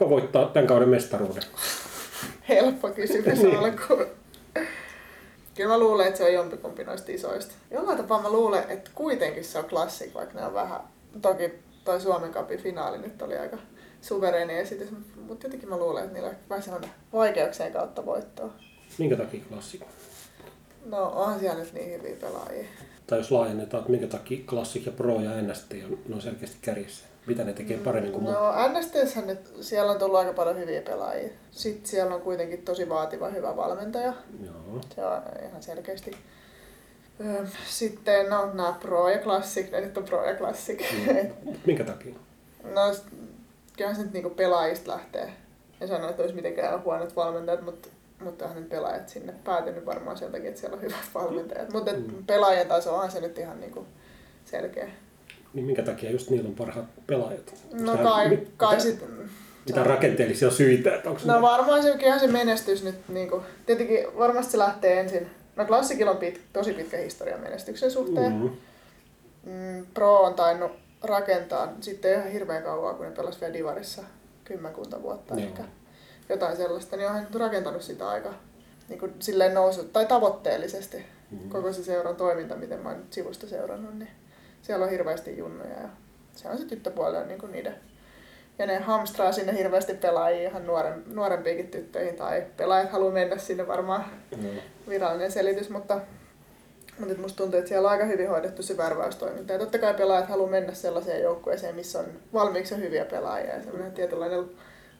Kuka voittaa tämän kauden mestaruuden? Helppo kysymys Niin. alkuun. Kyllä mä luulen, että se on jompikumpi noista isoista. Jollain tapaa mä luulen, että kuitenkin se on klassik, vaikka ne on vähän... Toki toi Suomen Cupin finaali nyt oli aika suvereeni esitys, mutta jotenkin mä luulen, että niillä on vähän sellainen vaikeuksien kautta voittoa. Minkä takia klassikko? No onhan siellä nyt niin hyviä pelaajia. Tai jos laajennetaan, että minkä takia Classic ja Pro ja NST on, on selkeästi kärjessä. Mitä ne tekee paremmin kuin muut? No NSTshän nyt, siellä on tullut aika paljon hyviä pelaajia. Sitten siellä on kuitenkin tosi vaativa hyvä valmentaja. Joo. Se on ihan selkeästi. Sitten no, nämä Pro ja Classic, ne nyt on Pro ja Classic. Mm. Minkä takia? no, kyllähän se nyt niinku pelaajista lähtee. En sano, että olisi mitenkään huonot valmentajat, mutta mutta onhan nyt pelaajat sinne päätynyt varmaan sen takia, että siellä on hyvät valmentajat. Mutta Mm. pelaajien taso onhan se nyt ihan niinku selkeä. Niin minkä takia just niillä on parhaat pelaajat? No Onko kai, mit- kai mitä, sit, mitä rakenteellisia syitä? Että onko No varmaan se, kyllähän se menestys nyt, niinku, tietenkin varmasti se lähtee ensin. No klassikilla on pit, tosi pitkä historia menestyksen suhteen. mm, Mm, Pro on tainnut rakentaa sitten ihan hirveän kauan, kun ne pelasivat vielä Divarissa kymmenkunta vuotta Joo. ehkä. Jotain sellaista, niin onhan rakentanut sitä aika niin kuin silleen nousu, tai tavoitteellisesti mm. koko se seuran toiminta, miten mä oon nyt sivusta seurannut, niin siellä on hirveästi junnuja ja se on se tyttöpuoli on niin kuin niiden. Ja ne hamstraa sinne hirveästi pelaajia ihan nuoren, nuorempiinkin tyttöihin tai pelaajat haluaa mennä sinne varmaan virallinen selitys, mutta, mutta musta tuntuu, että siellä on aika hyvin hoidettu se värväystoiminta. Ja totta kai pelaajat haluaa mennä sellaiseen joukkueeseen, missä on valmiiksi hyviä pelaajia ja semmoinen tietynlainen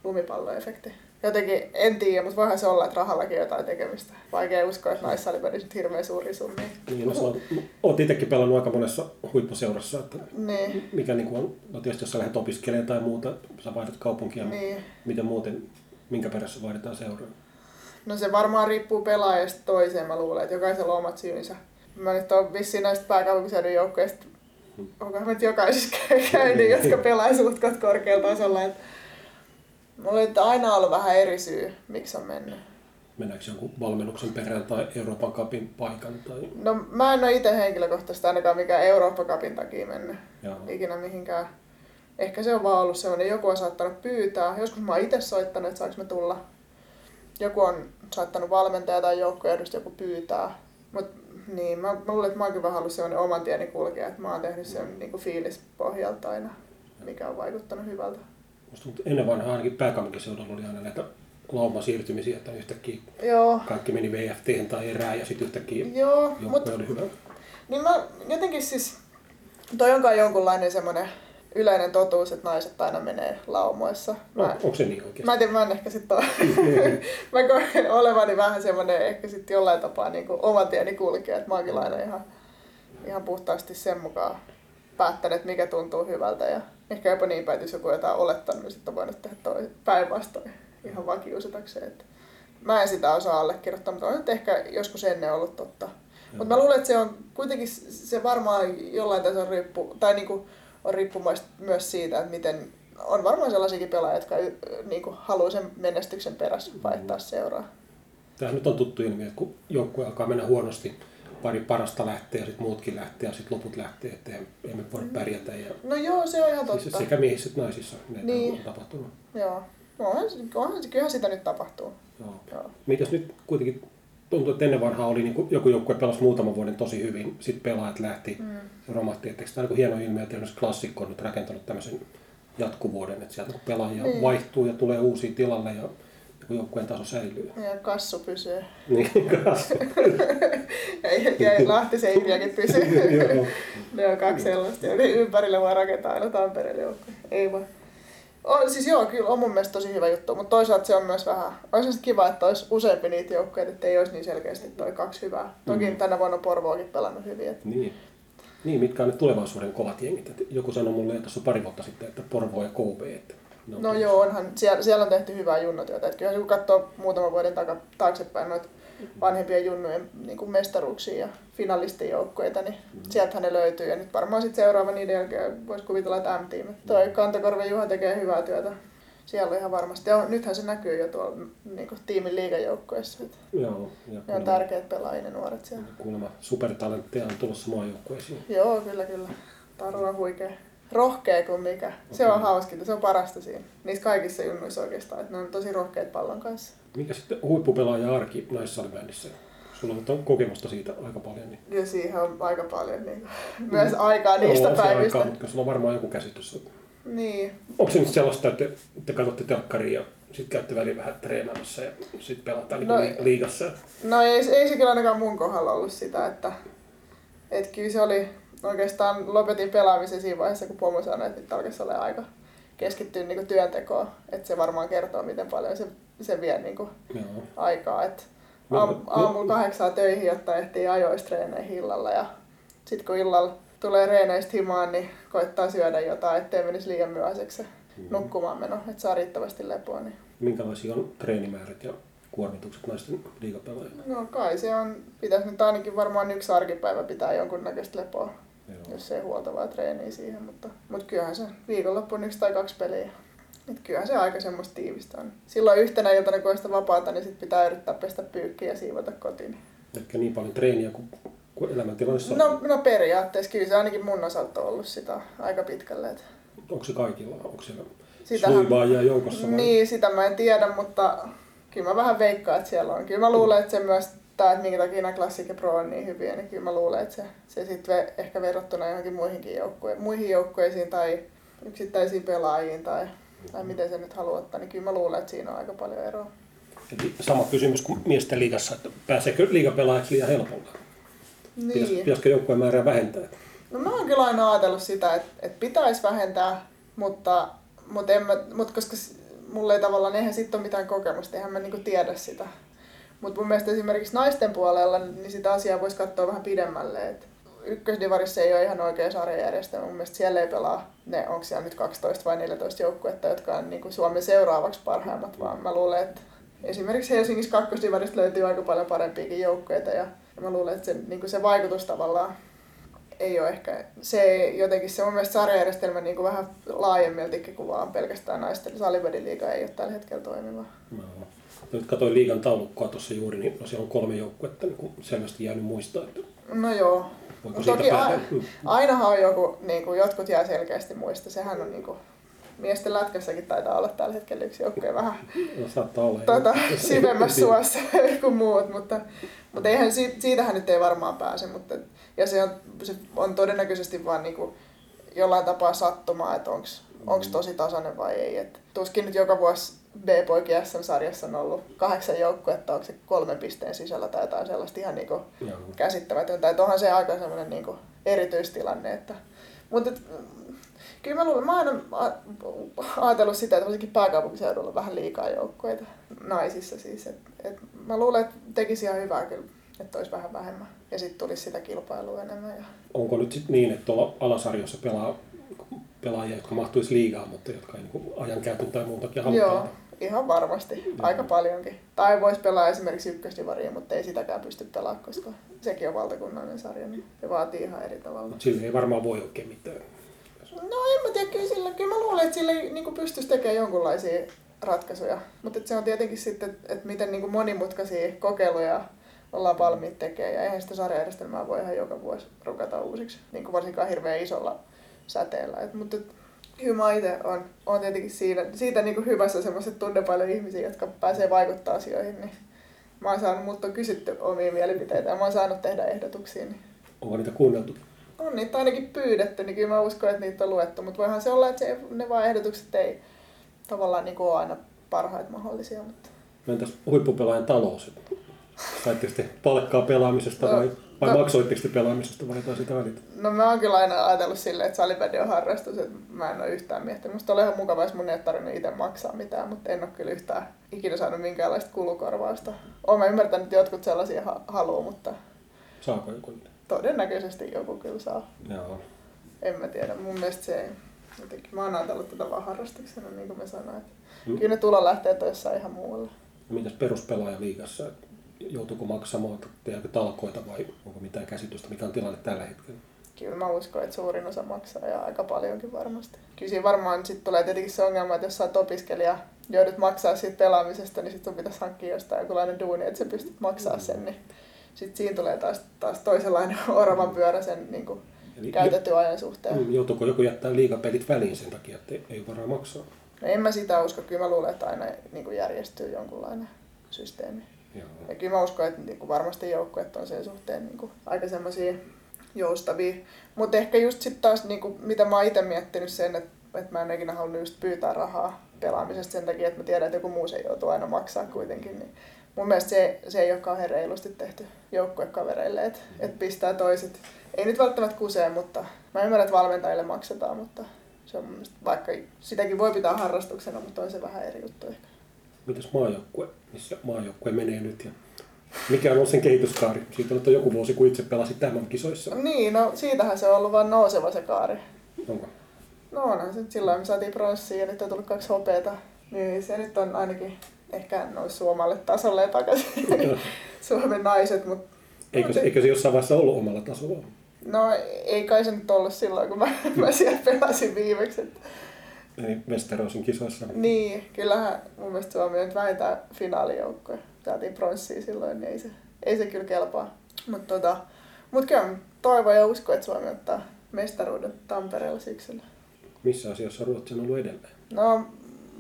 lumipalloefekti. Jotenkin, en tiedä, mutta voihan se olla, että rahallakin on jotain tekemistä. Vaikea uskoa, että naissa oli nyt hirveän suuri summi. Niin, no, on, olet itsekin pelannut aika monessa huippuseurassa, että Niin, mikä niin on, no tietysti jos sä lähdet opiskelemaan tai muuta, sä vaihdat kaupunkia, niin. niin. miten muuten, minkä perässä vaihdetaan seuraa? No se varmaan riippuu pelaajasta toiseen, mä luulen, että jokaisella on omat syynsä. Mä nyt oon vissiin näistä pääkaupunkiseudun joukkueista, onkohan mä nyt jokaisessa käynyt, jotka pelaa suhtkot korkealla tasolla. Et mulla on aina ollut vähän eri syy, miksi on mennyt. Mennäänkö jonkun valmennuksen perään tai Euroopan kapin paikan? Tai... No mä en ole itse henkilökohtaisesti ainakaan mikään Eurooppa Cupin takia mennyt Joo. ikinä mihinkään. Ehkä se on vaan ollut semmoinen, joku on saattanut pyytää. Joskus mä oon itse soittanut, että saanko me tulla. Joku on saattanut valmentaja tai edustaja joku pyytää. Mut niin, mä, mä luulen, että mä oon kyllä vähän ollut semmoinen oman tieni kulkija, että mä oon tehnyt sen niin fiilispohjalta aina, mikä on vaikuttanut hyvältä. Musta tuntuu, ennen vanhaa ainakin pääkaupunkiseudulla oli aina näitä laumasiirtymisiä, että yhtäkkiä Joo, kaikki meni VFT tai erään ja sitten yhtäkkiä joo, mutta joukkue oli hyvä. Niin mä jotenkin siis, toi onkaan jonkunlainen semmoinen yleinen totuus, että naiset aina menee laumoissa. No, Mä, onko se niin oikeasti? mä en tiedä, mä en ehkä sit ole. mä koen olevani vähän semmoinen ehkä sit jollain tapaa niin kuin oman tieni kulkija, että mä oonkin aina ihan, ihan puhtaasti sen mukaan päättänyt, mikä tuntuu hyvältä ja ehkä jopa niin päin, että jos joku on jotain olettanut, niin sitten on voinut tehdä toi päinvastoin ihan vakiusatakseen. Että mä en sitä osaa allekirjoittaa, mutta on nyt ehkä joskus ennen ollut totta. Mutta mä luulen, että se on kuitenkin se varmaan jollain tasolla riippu, tai niinku on riippumaista myös siitä, että miten on varmaan sellaisiakin pelaajia, jotka niinku haluaa sen menestyksen perässä vaihtaa seuraa. Tämähän nyt on tuttu ilmiö, että kun joukkue alkaa mennä huonosti, pari parasta lähtee ja sitten muutkin lähtee ja sitten loput lähtee, että emme voi pärjätä. Ja No joo, se on ihan siis totta. sekä miehissä että naisissa näitä Niin. on tapahtunut. Joo. No onhan, onhan kyllähän sitä nyt tapahtuu. Joo. Joo. Mitäs nyt kuitenkin tuntuu, että ennen vanhaa oli niin kuin joku joukkue pelasi muutaman vuoden tosi hyvin, sitten pelaajat lähti, mm. se romahti. Että tämä niin hieno ilmiö, että esimerkiksi klassikko on nyt rakentanut tämmöisen jatkuvuuden, että sieltä pelaajia Niin. vaihtuu ja tulee uusia tilalle ja joku joukkueen taso säilyy. Ja kassu pysyy. Niin, kas. Ja, ja Lahtisen Irjakin pysyy. Ne on kaksi sellaista. Ja ympärille voi rakentaa aina Tampereelle joukkue. Ei vaan. On, siis joo, kyllä on mun mielestä tosi hyvä juttu, mutta toisaalta se on myös vähän, olisi kiva, että olisi useampi niitä joukkueita, että ei olisi niin selkeästi toi kaksi hyvää. Toki Mm. tänä vuonna Porvookin pelannut hyvin. Että Niin. Niin, mitkä on ne tulevaisuuden kovat jengit. Et joku sanoi mulle tuossa pari vuotta sitten, että Porvo ja KV. Että ne on No joo, onhan, siellä, siellä on tehty hyvää junnutyötä. Että kyllähän kun katsoo muutaman vuoden taka, taaksepäin noita vanhempien junnujen niin kuin mestaruuksia ja finalistijoukkueita, niin mm. sieltähän ne löytyy. Ja nyt varmaan sitten seuraava niiden jälkeen voisi kuvitella, että M-tiimi. Toi Kantakorven Juha tekee hyvää työtä. Siellä on ihan varmasti. Ja nythän se näkyy jo tuolla niin kuin tiimin liigajoukkueessa. Joo, ja Ne on tärkeät pelaajia ne nuoret siellä. kuulemma supertalentteja on tulossa maajoukkueisiin. Joo, kyllä, kyllä. Taru on huikea. Rohkea kuin mikä. Se on hauskinta, se on parasta siinä. Niissä kaikissa junnuissa oikeastaan, että ne on tosi rohkeat pallon kanssa. Mikä sitten huippupelaaja arki naissalibändissä? Sulla on kokemusta siitä aika paljon. Niin... Ja siihen on aika paljon niin, myös aikaa niistä no, päivistä. Aikaa, mutta sulla on varmaan joku käsitys. Niin. Onko se nyt sellaista, että te katsotte telkkaria ja sitten käytte väliin vähän treenaamassa ja sitten pelataan no, niin liigassa? No ei, ei se kyllä ainakaan mun kohdalla ollut sitä, että, että kyllä se oli oikeastaan lopetin pelaamisen siinä vaiheessa, kun pomo sanoi, että nyt alkaisi olla aika keskittyä niin työntekoon. Että se varmaan kertoo, miten paljon se, se vie niin kuin aikaa. Että aam, aamulla kahdeksaa töihin, jotta ehtii ajoista treeneihin illalla. Ja sitten kun illalla tulee reeneistä himaan, niin koittaa syödä jotain, ettei menisi liian myöhäiseksi se mm-hmm. nukkumaan meno, että saa riittävästi lepoa. Niin. Minkälaisia on treenimäärät ja kuormitukset naisten liigapelaajilla? No kai se on, pitäisi nyt ainakin varmaan yksi arkipäivä pitää jonkunnäköistä lepoa, Joo. jos ei huoltavaa treeniä siihen, mutta, mutta kyllähän se viikonloppuun yksi tai kaksi peliä. Et kyllähän se aika semmoista tiivistä on. Silloin yhtenä iltana, kun sitä vapaata, niin sit pitää yrittää pestä pyykkiä ja siivota kotiin. Ehkä niin paljon treeniä kuin, kuin elämäntilanteessa no, no periaatteessa kyllä se ainakin mun osalta on ollut sitä aika pitkälle. Et... Onko se kaikilla? Onko siellä Sitähän, joukossa? Vai? Niin, sitä mä en tiedä, mutta kyllä mä vähän veikkaan, että siellä on. Kyllä mä luulen, että se myös tämä, että minkä takia nämä Classic ja Pro on niin hyviä, niin kyllä mä luulen, että se, se sitten ehkä verrattuna johonkin muihinkin joukkueisiin, muihin joukkueisiin tai yksittäisiin pelaajiin tai, tai miten se nyt haluaa ottaa, niin kyllä mä luulen, että siinä on aika paljon eroa. Eli sama kysymys kuin miesten liigassa, että pääseekö liigapelaajaksi liian helpolla? Niin. Pitäisikö joukkueen määrää vähentää? No mä oon kyllä aina ajatellut sitä, että, että pitäisi vähentää, mutta, mutta, en mä, mutta koska mulla ei tavallaan, eihän sitten ole mitään kokemusta, eihän mä niinku tiedä sitä. Mutta mun mielestä esimerkiksi naisten puolella, niin sitä asiaa voisi katsoa vähän pidemmälle. Et ykkösdivarissa ei ole ihan oikea sarjajärjestelmä. Mun mielestä siellä ei pelaa ne, onko siellä nyt 12 vai 14 joukkuetta, jotka on niin kuin Suomen seuraavaksi parhaimmat, vaan mä luulen, että esimerkiksi Helsingissä kakkosdivarista löytyy aika paljon parempiakin joukkueita ja, ja mä luulen, että se, niin kuin se vaikutus tavallaan ei ole ehkä, se jotenkin se mun mielestä sarjajärjestelmä niin kuin vähän laajemmiltikin kuin vaan pelkästään naisten salibädin liiga ei ole tällä hetkellä toimiva. No. Nyt katsoin liigan taulukkoa tuossa juuri, niin no siellä on kolme joukkuetta niin selvästi jäänyt muistaa. Että no joo. No toki a, mm. ainahan on joku, niin kuin jotkut jää selkeästi muista. Sehän on niin kuin, miesten lätkässäkin taitaa olla tällä hetkellä yksi joukkue vähän no, saattaa olla, tuota, syvemmässä suossa kuin muut, mutta, mutta eihän, siitähän nyt ei varmaan pääse. Mutta, ja se on, se on todennäköisesti vaan niin kuin jollain tapaa sattumaa, että onko mm. tosi tasainen vai ei. Et tuskin nyt joka vuosi B-poikien SM-sarjassa on ollut kahdeksan joukkuetta, onko se kolmen pisteen sisällä tai jotain sellaista ihan niinku käsittämätöntä. Että onhan se aika semmoinen niinku erityistilanne. Että, mutta kyllä mä luulen, mä oon aina ajatellut sitä, että varsinkin pääkaupunkiseudulla on vähän liikaa joukkueita, naisissa siis. Et, et mä luulen, että tekisi ihan hyvää kyllä, että olisi vähän vähemmän. Ja sitten tulisi sitä kilpailua enemmän. Ja... Onko nyt sitten niin, että tuolla alasarjossa pelaa pelaajia, jotka mahtuisi liigaan, mutta jotka ei niin ajan käytön tai muutakin halua Joo, ihan varmasti. Joo. Aika paljonkin. Tai voisi pelaa esimerkiksi ykkösdivaria, mutta ei sitäkään pysty pelaamaan, koska sekin on valtakunnallinen sarja, niin se vaatii ihan eri tavalla. Mutta sille ei varmaan voi oikein mitään. No en mä tiedä, kyllä, sillä, kyllä mä luulen, että sille niin pystyisi tekemään jonkunlaisia ratkaisuja. Mutta se on tietenkin sitten, että miten niin monimutkaisia kokeiluja ollaan valmiit tekemään. Ja eihän sitä sarjajärjestelmää voi ihan joka vuosi rukata uusiksi, niin kuin varsinkaan hirveän isolla säteellä. Et, mutta kyllä mä itse on, on tietenkin siinä, siitä niin kuin hyvässä semmoiset tunne paljon ihmisiä, jotka pääsee vaikuttaa asioihin. Niin mä oon saanut, mutta on kysytty omia mielipiteitä ja mä oon saanut tehdä ehdotuksia. Niin... Onko niitä kuunneltu? On niitä ainakin pyydetty, niin kyllä mä uskon, että niitä on luettu. Mutta voihan se olla, että se, ne vaan ehdotukset ei tavallaan niin ole aina parhaita mahdollisia. Mutta... Entäs huippupelaajan talous? Saitteko te palkkaa pelaamisesta no, vai vai no, maksoitteko te pelaamisesta vai jotain sitä välitä? No mä oon kyllä aina ajatellut silleen, että salibändi on harrastus, että mä en ole yhtään miettinyt. Musta oli ihan mukava, jos mun ei tarvinnut itse maksaa mitään, mutta en ole kyllä yhtään ikinä saanut minkäänlaista kulukorvausta. Oon mä ymmärtänyt, että jotkut sellaisia ha- haluaa, mutta... Saako joku? Todennäköisesti joku kyllä saa. Joo. En mä tiedä, mun mielestä se ei. Jotenkin mä oon ajatellut tätä vaan harrastuksena, niin kuin mä sanoin. Että mm. Kyllä ne tulonlähteet on jossain ihan muualla. Ja mitäs peruspelaaja liigassa? Joutuuko maksamaan, tehdäänkö talkoita vai onko mitään käsitystä, mikä on tilanne tällä hetkellä? Kyllä mä uskon, että suurin osa maksaa ja aika paljonkin varmasti. Kyllä siinä varmaan sitten tulee tietenkin se ongelma, että jos sä oot opiskelija, joudut maksaa siitä pelaamisesta, niin sitten sun pitäisi hankkia jostain jonkunlainen duuni, että sä pystyt maksaa sen, niin sitten siinä tulee taas, taas toisenlainen oravan pyörä sen niin kuin Eli käytetty ajan suhteen. Mm, joutuuko joku jättää liikapelit väliin sen takia, että ei, ei varaa maksaa? No en mä sitä usko. Kyllä mä luulen, että aina niin kuin järjestyy jonkunlainen systeemi. Joo. Ja kyllä mä uskon, että niin kuin varmasti joukkueet on sen suhteen niin kuin aika semmoisia joustavia. Mutta ehkä just sitten taas, niin kuin, mitä mä oon itse miettinyt sen, että, että mä en ikinä halunnut just pyytää rahaa pelaamisesta sen takia, että mä tiedän, että joku muu se joutuu aina maksaa kuitenkin. Niin mun mielestä se, se ei ole kauhean reilusti tehty joukkuekavereille, että et pistää toiset. Ei nyt välttämättä kuseen, mutta mä ymmärrän, että valmentajille maksetaan, mutta se on mun mielestä, vaikka sitäkin voi pitää harrastuksena, mutta on se vähän eri juttu ehkä. Mitäs maajoukkue, missä maajoukkue menee nyt ja mikä on sen kehityskaari? Siitä on joku vuosi, kun itse pelasit tämän kisoissa. Niin, no siitähän se on ollut vaan nouseva se kaari. Onko? No onhan se. Silloin me saatiin pronssia ja nyt on tullut kaksi hopeeta. Niin se nyt on ainakin ehkä noin suomalle tasolle takaisin Suomen naiset. Mutta eikö, se, eikö se jossain vaiheessa ollut omalla tasolla? No ei kai se nyt ollut silloin, kun mä, mä siellä pelasin viimeksi. Että... Eli Westerosin kisoissa. Niin, kyllähän mun mielestä Suomi on nyt vähintään finaalijoukkoja. Saatiin pronssia silloin, niin ei se, ei se kyllä kelpaa. Mutta tota, mut kyllä toivon ja usko, että Suomi ottaa mestaruuden Tampereella syksyllä. Missä asiassa Ruotsi on ollut edelleen? No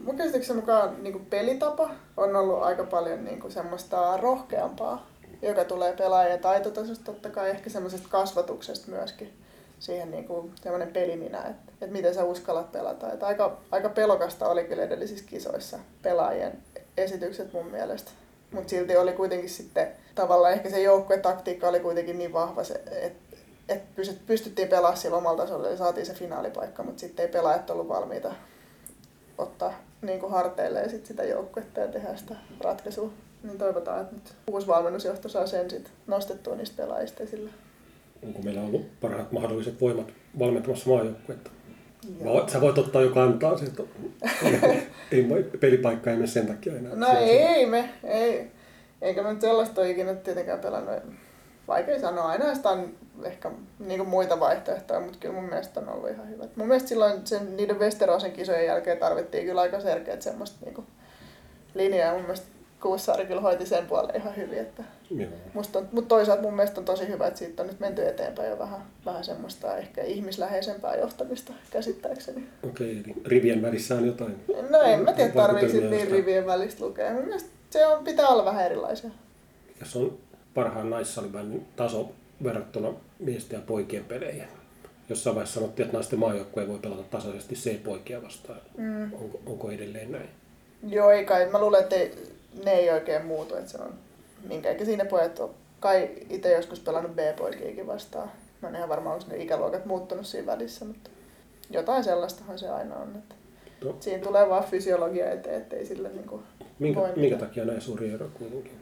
mun käsityksen mukaan niin pelitapa on ollut aika paljon niin kuin semmoista rohkeampaa, joka tulee pelaajien taitotasosta totta kai, ehkä semmoisesta kasvatuksesta myöskin siihen niin kuin semmoinen peliminä, että, että miten sä uskallat pelata. Että aika, aika pelokasta oli kyllä edellisissä kisoissa pelaajien esitykset mun mielestä. Mutta silti oli kuitenkin sitten tavallaan ehkä se joukkuetaktiikka oli kuitenkin niin vahva, että et pystyttiin pelaamaan sillä omalla tasolla ja saatiin se finaalipaikka, mutta sitten ei pelaajat ollut valmiita ottaa niin kuin harteille ja sit sitä joukkuetta ja tehdä sitä ratkaisua. Niin toivotaan, että nyt uusi valmennusjohto saa sen sit nostettua niistä pelaajista esille. Onko meillä ollut parhaat mahdolliset voimat valmentamassa maajoukkuetta? Sä voit ottaa jo kantaa se, että ei pelipaikka ei mene sen takia enää. No ei, ei me, ei. Eikä me nyt sellaista ole ikinä tietenkään pelannut. Vaikea sanoa, aina sitä on ehkä niinku muita vaihtoehtoja, mutta kyllä mun mielestä on ollut ihan hyvä. Mun mielestä silloin sen, niiden Westerosen kisojen jälkeen tarvittiin kyllä aika selkeät semmoista niinku linjaa. Mun mielestä Kuussaari kyllä hoiti sen puolen ihan hyvin. Että musta on, mutta toisaalta mun mielestä on tosi hyvä, että siitä on nyt menty eteenpäin jo vähän, vähän semmoista ehkä ihmisläheisempää johtamista käsittääkseni. Okei, okay, eli rivien välissä on jotain. No en mä tiedä, tarvitsi niin rivien välistä lukea. Mun mielestä se on, pitää olla vähän erilaisia. Mikäs on parhaan naissalibändin taso verrattuna miesten ja poikien peleihin? Jossain vaiheessa sanottiin, että naisten maajoukkue voi pelata tasaisesti C-poikia vastaan. Mm. Onko, onko edelleen näin? Joo, ei kai. Mä luulen, että ei, ne ei oikein muutu. Että se on minkä ikäisiä pojat on. Kai itse joskus pelannut B-poikiakin vastaan. Mä en ihan varmaan, onko ne ikäluokat muuttunut siinä välissä, mutta jotain sellaistahan se aina on. Että no. Siinä tulee vaan fysiologia eteen, ettei sille niin kuin minkä, minkä takia näin suuri ero kuitenkin?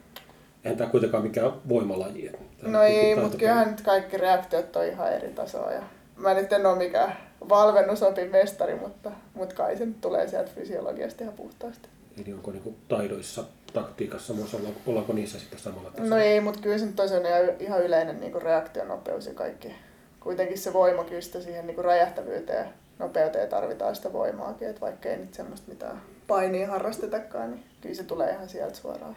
Eihän tämä kuitenkaan mikään voimalaji. No ei, mutta kyllähän nyt kaikki reaktiot on ihan eri tasoa. Ja mä nyt en ole mikään valmennusopin mestari, mutta, mutta kai se nyt tulee sieltä fysiologiasta ihan puhtaasti. Eli onko niin taidoissa, taktiikassa myös, olla, ollaanko niissä sitten samalla tasolla? No ei, mutta kyllä se nyt on ihan yleinen niin reaktionopeus ja kaikki. Kuitenkin se voima kyllä sitä siihen niin räjähtävyyteen ja nopeuteen tarvitaan sitä voimaakin, että vaikka ei nyt semmoista mitään painia harrastetakaan, niin kyllä se tulee ihan sieltä suoraan.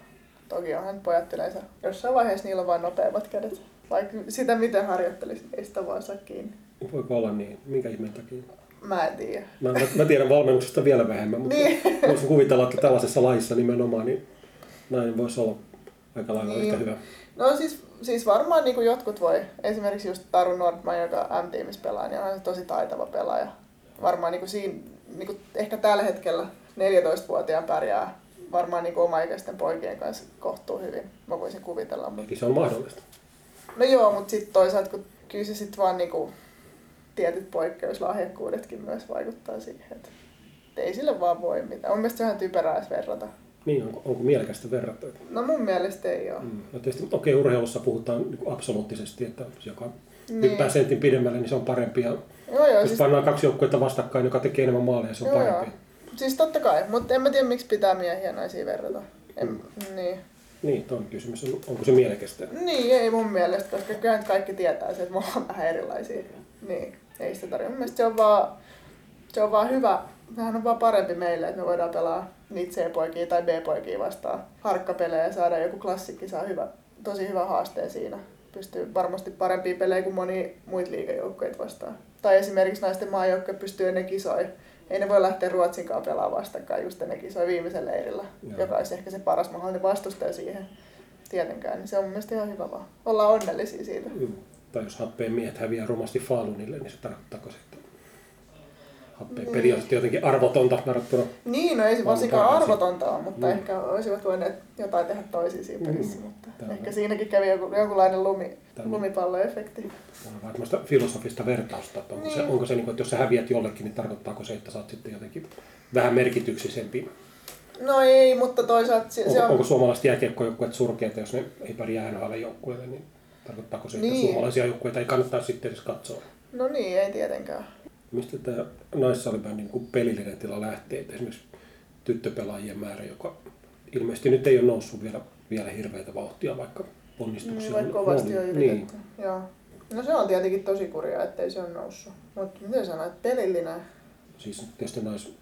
Toki onhan pojat yleensä, jossain vaiheessa niillä on vain nopeammat kädet. Vaikka sitä miten harjoittelisi, ei sitä vaan saa kiinni. Voiko olla niin? Minkä ihmeen takia? Mä en tiedä. Mä, mä, mä tiedän valmennuksesta vielä vähemmän, mutta niin. voisin kuvitella, että tällaisessa laissa nimenomaan niin näin voisi olla aika lailla niin. yhtä hyvä. No siis, siis varmaan niin kuin jotkut voi, esimerkiksi just Taru Nordman, joka M-tiimissä pelaa, niin on tosi taitava pelaaja. Varmaan niin kuin siinä, niin kuin ehkä tällä hetkellä 14-vuotiaan pärjää varmaan niin omaikäisten poikien kanssa kohtuu hyvin. Mä voisin kuvitella. Mutta... se on mahdollista. No joo, mutta sitten toisaalta, kun kyllä se sitten vaan niin kuin, tietyt poikkeuslahjakkuudetkin myös vaikuttaa siihen, että ei sille vaan voi mitään. On mielestäni se on ihan typerää verrata. Niin, onko, onko mielekästä verrata? No mun mielestä ei ole. Mm. No tietysti, okei, okay, urheilussa puhutaan niin absoluuttisesti, että joka niin. hyppää sentin pidemmälle, niin se on parempi. Ja joo, joo, jos siis... pannaan kaksi joukkuetta vastakkain, joka tekee enemmän maaleja, se on joo, parempi. Joo. Siis totta kai, mutta en mä tiedä miksi pitää miehiä ja naisia verrata. En, mm. Niin. Niin, tuo kysymys. Onko se mielekästä? Niin, ei mun mielestä, koska kyllä kaikki tietää se, että me ollaan vähän erilaisia. Niin, ei sitä tarvitse. Mielestäni se on vaan, se on vaan hyvä, vähän on vaan parempi meille, että me voidaan pelaa niitä C-poikia tai B-poikia vastaan harkkapelejä ja saada joku klassikki, saa hyvä, tosi hyvä haasteen siinä. pystyy varmasti parempia pelejä kuin moni muita liigajoukkoja vastaan. Tai esimerkiksi naisten maajoukkue pystyy ennen kisoja. Ei ne voi lähteä Ruotsin kanssa pelaamaan vastakkain just ennen kisoja viimeisellä leirillä, Joo. joka olisi ehkä se paras mahdollinen vastustaja siihen tietenkään. Niin se on mun mielestä ihan hyvä vaan. Ollaan onnellisia siitä. Mm. Tai jos happeen miehet häviää rumasti Falunille, niin se tarkoittaako se, happeen niin. peli on jotenkin arvotonta verrattuna. Niin, no ei se varsinkaan arvotonta ole, mutta mm. ehkä olisivat voineet jotain tehdä toisin siinä pelissä. Mm. Mutta Tämä ehkä siinäkin kävi joku, jonkunlainen lumi, lumipalloefekti. On vähän filosofista vertausta, että onko, niin. se, onko se, niin kuin, että jos sä häviät jollekin, niin tarkoittaako se, että sä oot sitten jotenkin vähän merkityksisempi No ei, mutta toisaalta se, onko, se on... Onko suomalaiset jääkiekkojoukkueet surkeita, jos ne ei pärjää NHL joukkueelle, niin tarkoittaako se, että niin. suomalaisia joukkueita ei kannattaa sitten edes katsoa? No niin, ei tietenkään. Mistä tämä naissalibändin niin pelillinen tila lähtee? Esimerkiksi tyttöpelaajien määrä, joka ilmeisesti nyt ei ole noussut vielä, vielä hirveätä vauhtia, vaikka ponnistuksia niin, vaikka kovasti on yritetty. Niin. Joo. No se on tietenkin tosi kurjaa, ettei se ole noussut. Mutta miten sanoit, pelillinen? Siis tietysti nais,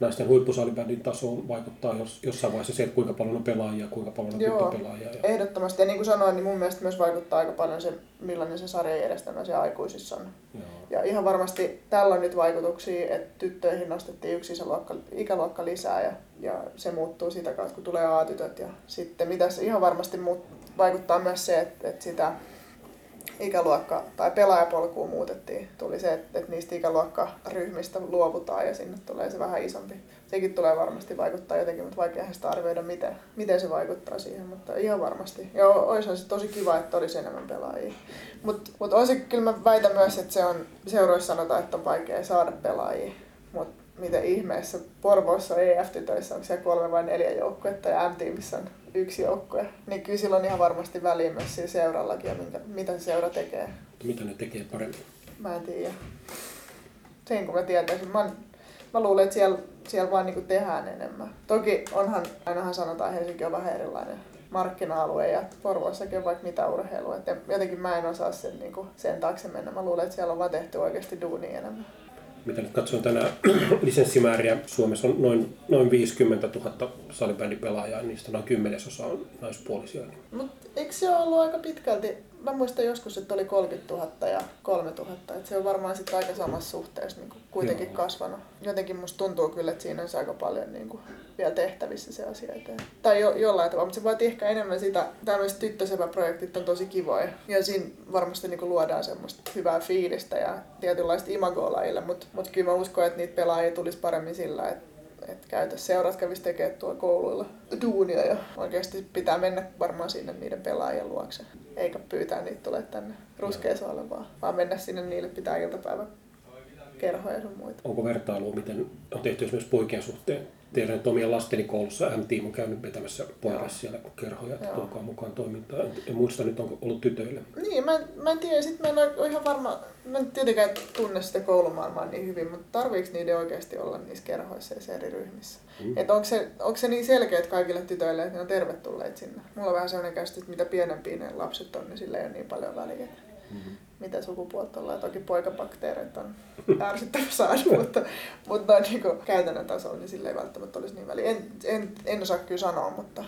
naisten huippusalibändin tasoon vaikuttaa jos, jossain vaiheessa se, että kuinka paljon on pelaajia, kuinka paljon on Joo, tyttöpelaajia. Ja... ehdottomasti. Ja niin kuin sanoin, niin mun mielestä myös vaikuttaa aika paljon se, millainen se sarjajärjestelmä se aikuisissa on. Joo. Ja ihan varmasti tällä on nyt vaikutuksia, että tyttöihin nostettiin yksi ikäluokka, ikäluokka lisää ja, ja se muuttuu sitä kautta, kun tulee A-tytöt. Ja sitten mitä se ihan varmasti muut, vaikuttaa myös se, että, että sitä ikäluokka- tai pelaajapolkuun muutettiin. Tuli se, että, että niistä ikäluokkaryhmistä luovutaan ja sinne tulee se vähän isompi. Sekin tulee varmasti vaikuttaa jotenkin, mutta vaikea sitä arvioida, miten, miten se vaikuttaa siihen, mutta ihan varmasti. Ja olisi se tosi kiva, että olisi enemmän pelaajia. Mutta mut olisi kyllä mä väitän myös, että se on, seuroissa sanotaan, että on vaikea saada pelaajia. Mutta miten ihmeessä Porvoossa EF-tytöissä on siellä kolme vai neljä joukkuetta ja M-tiimissä on yksi joukkue. Niin kyllä sillä on ihan varmasti väliä myös siinä seurallakin ja minkä, mitä se seura tekee. Mitä ne tekee paremmin? Mä en tiedä. Sen kun mä tietäisin. Mä, mä luulen, että siellä, siellä vaan niin tehdään enemmän. Toki onhan, ainahan sanotaan, että Helsinki on vähän erilainen markkina-alue ja Porvoissakin on vaikka mitä urheilua. Et jotenkin mä en osaa sen, niin kuin, sen taakse mennä. Mä luulen, että siellä on vaan tehty oikeasti duunia enemmän mitä nyt katsoin tänään lisenssimääriä, Suomessa on noin, noin 50 000 salibändipelaajaa, niistä noin kymmenesosa on naispuolisia. Mutta eikö se ole ollut aika pitkälti mä muistan joskus, että oli 30 000 ja 3 000. Että se on varmaan sitten aika samassa suhteessa niin kuitenkin Joo. kasvanut. Jotenkin musta tuntuu kyllä, että siinä on aika paljon niin kuin vielä tehtävissä se asia eteen. Tai jo, jollain tavalla, mutta se vaatii ehkä enemmän sitä, tämmöiset tyttösepä-projektit on tosi kivoja. Ja siinä varmasti niin kuin luodaan semmoista hyvää fiilistä ja tietynlaista imagoa mutta mut kyllä mä uskon, että niitä pelaajia tulisi paremmin sillä, että että käytä seurat kävisi tekemään tuolla kouluilla duunia ja oikeasti pitää mennä varmaan sinne niiden pelaajien luokse. Eikä pyytää niitä tulee tänne ruskeesaalle vaan, vaan mennä sinne niille pitää iltapäivä kerhoja ja muita. Onko vertailua, miten on tehty esimerkiksi poikien suhteen? Tiedän, että omien lasteni koulussa M-tiim on käynyt vetämässä pojille siellä kerhoja, että tulkaa mukaan toimintaan. En muista nyt, onko ollut tytöille. Niin, mä, mä en tiedä. Sitten mä en ole ihan varma, mä en tietenkään tunne sitä koulumaailmaa niin hyvin, mutta tarviiko niiden oikeasti olla niissä kerhoissa ja eri ryhmissä? Mm. Että onko se, onko se niin selkeä kaikille tytöille, että ne on tervetulleet sinne? Mulla on vähän sellainen käsitys, että mitä pienempiä ne lapset on, niin sillä ei ole niin paljon väliä. Mm-hmm. Mitä sukupuolta ollaan. Toki poikabakteerit on ärsyttävä saada, mutta, mutta noin niin käytännön tasolla niin sillä ei välttämättä olisi niin väliä. En, en, en osaa kyllä sanoa, mutta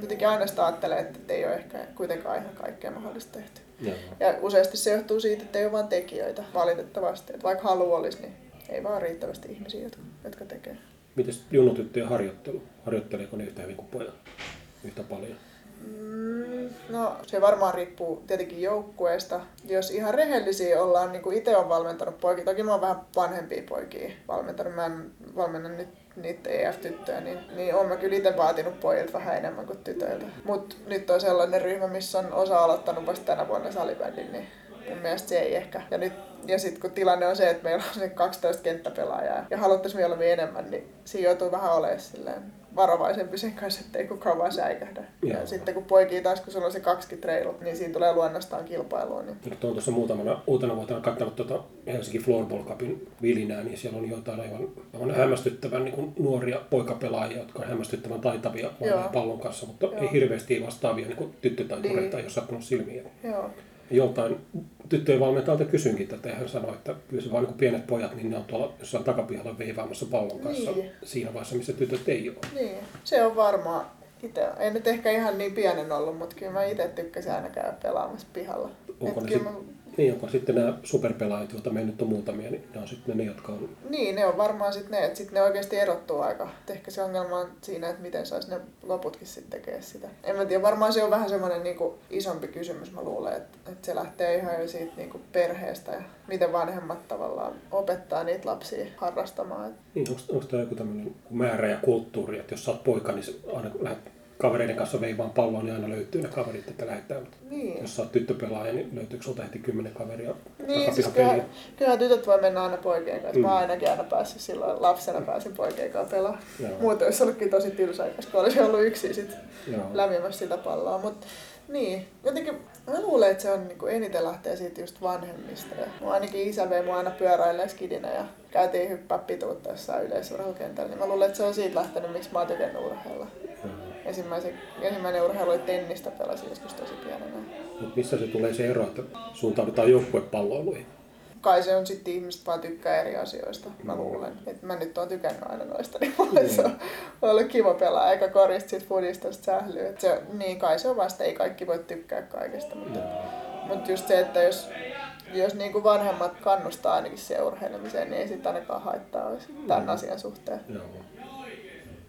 jotenkin aina sitä ajattelee, että ei ole ehkä kuitenkaan ihan kaikkea mahdollista tehty. Ja, ja useasti se johtuu siitä, että ei ole vain tekijöitä valitettavasti. Että vaikka halu olisi, niin ei vaan riittävästi ihmisiä, jotka, jotka tekee. Mites junnutyttöjen harjoittelu? Harjoitteleeko ne yhtä hyvin kuin pojat? Yhtä paljon? Mm, no se varmaan riippuu tietenkin joukkueesta. Jos ihan rehellisiä ollaan, niin kuin itse on valmentanut poikia, toki mä oon vähän vanhempia poikia valmentanut, mä en valmenna nyt niitä EF-tyttöjä, niin, niin oon mä kyllä itse vaatinut pojilta vähän enemmän kuin tytöiltä. Mutta nyt on sellainen ryhmä, missä on osa aloittanut vasta tänä vuonna salibändin, niin mun mielestä se ei ehkä. Ja, nyt, ja sitten kun tilanne on se, että meillä on se 12 kenttäpelaajaa ja haluttaisiin mieluummin enemmän, niin siinä joutuu vähän olemaan silleen varovaisempi sen kanssa, ettei kukaan vaan säikähdä. Joo. Ja sitten kun poikii taas, kun sulla on se 20 reilu, niin siinä tulee luonnostaan kilpailua. Niin... Nyt on tuossa muutamana uutena vuotena katsonut tuota Helsinki Floorball Cupin vilinää, niin siellä on jotain aivan, aivan hämmästyttävän niin kuin nuoria poikapelaajia, jotka on hämmästyttävän taitavia pallon kanssa, mutta Joo. ei hirveästi vastaavia niin tyttötaitureita, niin. jos sattunut silmiä. Joo joltain tyttöjen valmentajalta kysynkin tätä ja hän sanoi, että kyllä se vaan niin pienet pojat, niin ne on tuolla jossain takapihalla veivaamassa pallon kanssa niin. siinä vaiheessa, missä tytöt ei ole. Niin, se on varmaa. itse, ei nyt ehkä ihan niin pienen ollut, mutta kyllä mä itse tykkäsin aina käydä pelaamassa pihalla. Onko ne sit, mä... Niin, onko sitten nämä superpelaajat, joita meillä nyt on muutamia, niin ne on sitten ne, jotka on... Niin, ne on varmaan sitten ne, että sitten ne oikeasti erottuu aika. Et ehkä se ongelma on siinä, että miten saisi ne loputkin sitten tekemään sitä. En mä tiedä, varmaan se on vähän semmoinen niin isompi kysymys, mä luulen, että, että se lähtee ihan jo siitä niin kuin perheestä ja miten vanhemmat tavallaan opettaa niitä lapsia harrastamaan. Niin, onko, onko tämä joku tämmöinen määrä ja kulttuuri, että jos sä oot poika, niin aina lähdet kavereiden kanssa veivaan palloa, niin aina löytyy ne kaverit, että lähettää. Niin. Jos sä oot tyttöpelaaja, niin löytyykö sulta heti kymmenen kaveria Niin, siis kyllähän, kyllähän, tytöt voi mennä aina poikien kanssa. Mm. Mä ainakin aina päässyt silloin, lapsena pääsin poikien kanssa pelaamaan. Muuten olisi ollutkin tosi tylsää, koska olisi ollut yksi sit lämmimässä sitä palloa. Mut, niin, jotenkin mä luulen, että se on niin eniten lähtee siitä just vanhemmista. Ja mun ainakin isä vei mua aina pyöräilleen skidinä ja käytiin hyppää pituutta jossain yleisurheilukentällä. Niin mä luulen, että se on siitä lähtenyt, miksi mä oon tykännyt urheilla. Mm ensimmäisen, ensimmäinen urheilu oli tennistä pelasin joskus tosi pienenä. Mut missä se tulee se ero, että suuntaudutaan joukkuepalloiluihin? Kai se on sitten ihmiset vaan tykkää eri asioista, mä mm. luulen. Et mä nyt oon tykännyt aina noista, niin mulle mm. se on ollut kiva pelaa, eikä korista sit fudista sählyä. Et se, niin kai se on vasta, ei kaikki voi tykkää kaikesta, mutta, mm. mutta just se, että jos, jos niin kuin vanhemmat kannustaa ainakin se urheilemiseen, niin ei sitten ainakaan haittaa olisi tämän mm. asian suhteen. Joo.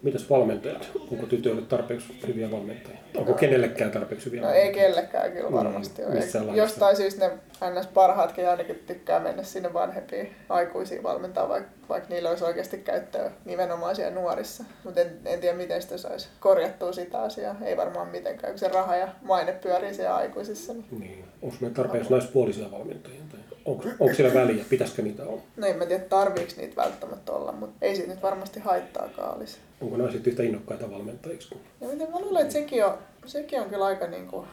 Mitäs valmentajat? Onko tytöille tarpeeksi hyviä valmentajia? Onko no. kenellekään tarpeeksi hyviä No ei kellekään kyllä varmasti mm, ole. Jostain syystä ne aina parhaatkin ainakin tykkää mennä sinne vanhempiin aikuisiin valmentaa, vaikka, vaikka niillä olisi oikeasti käyttöä nimenomaan siellä nuorissa. Mutta en, en tiedä, miten sitä saisi korjattua sitä asiaa. Ei varmaan mitenkään, kun se raha ja maine pyörii siellä aikuisissa. Niin, niin. onko meillä tarpeeksi naispuolisia valmentajia? Tai onko, onko siellä väliä? Pitäisikö niitä olla? No en mä tiedä, tarviiko niitä välttämättä olla, mutta ei siitä nyt varmasti haittaakaan olisi. Onko naiset yhtä innokkaita valmentajiksi? Kuin... Ja miten mä luulen, että sekin on, sekin on kyllä aika niin kuin,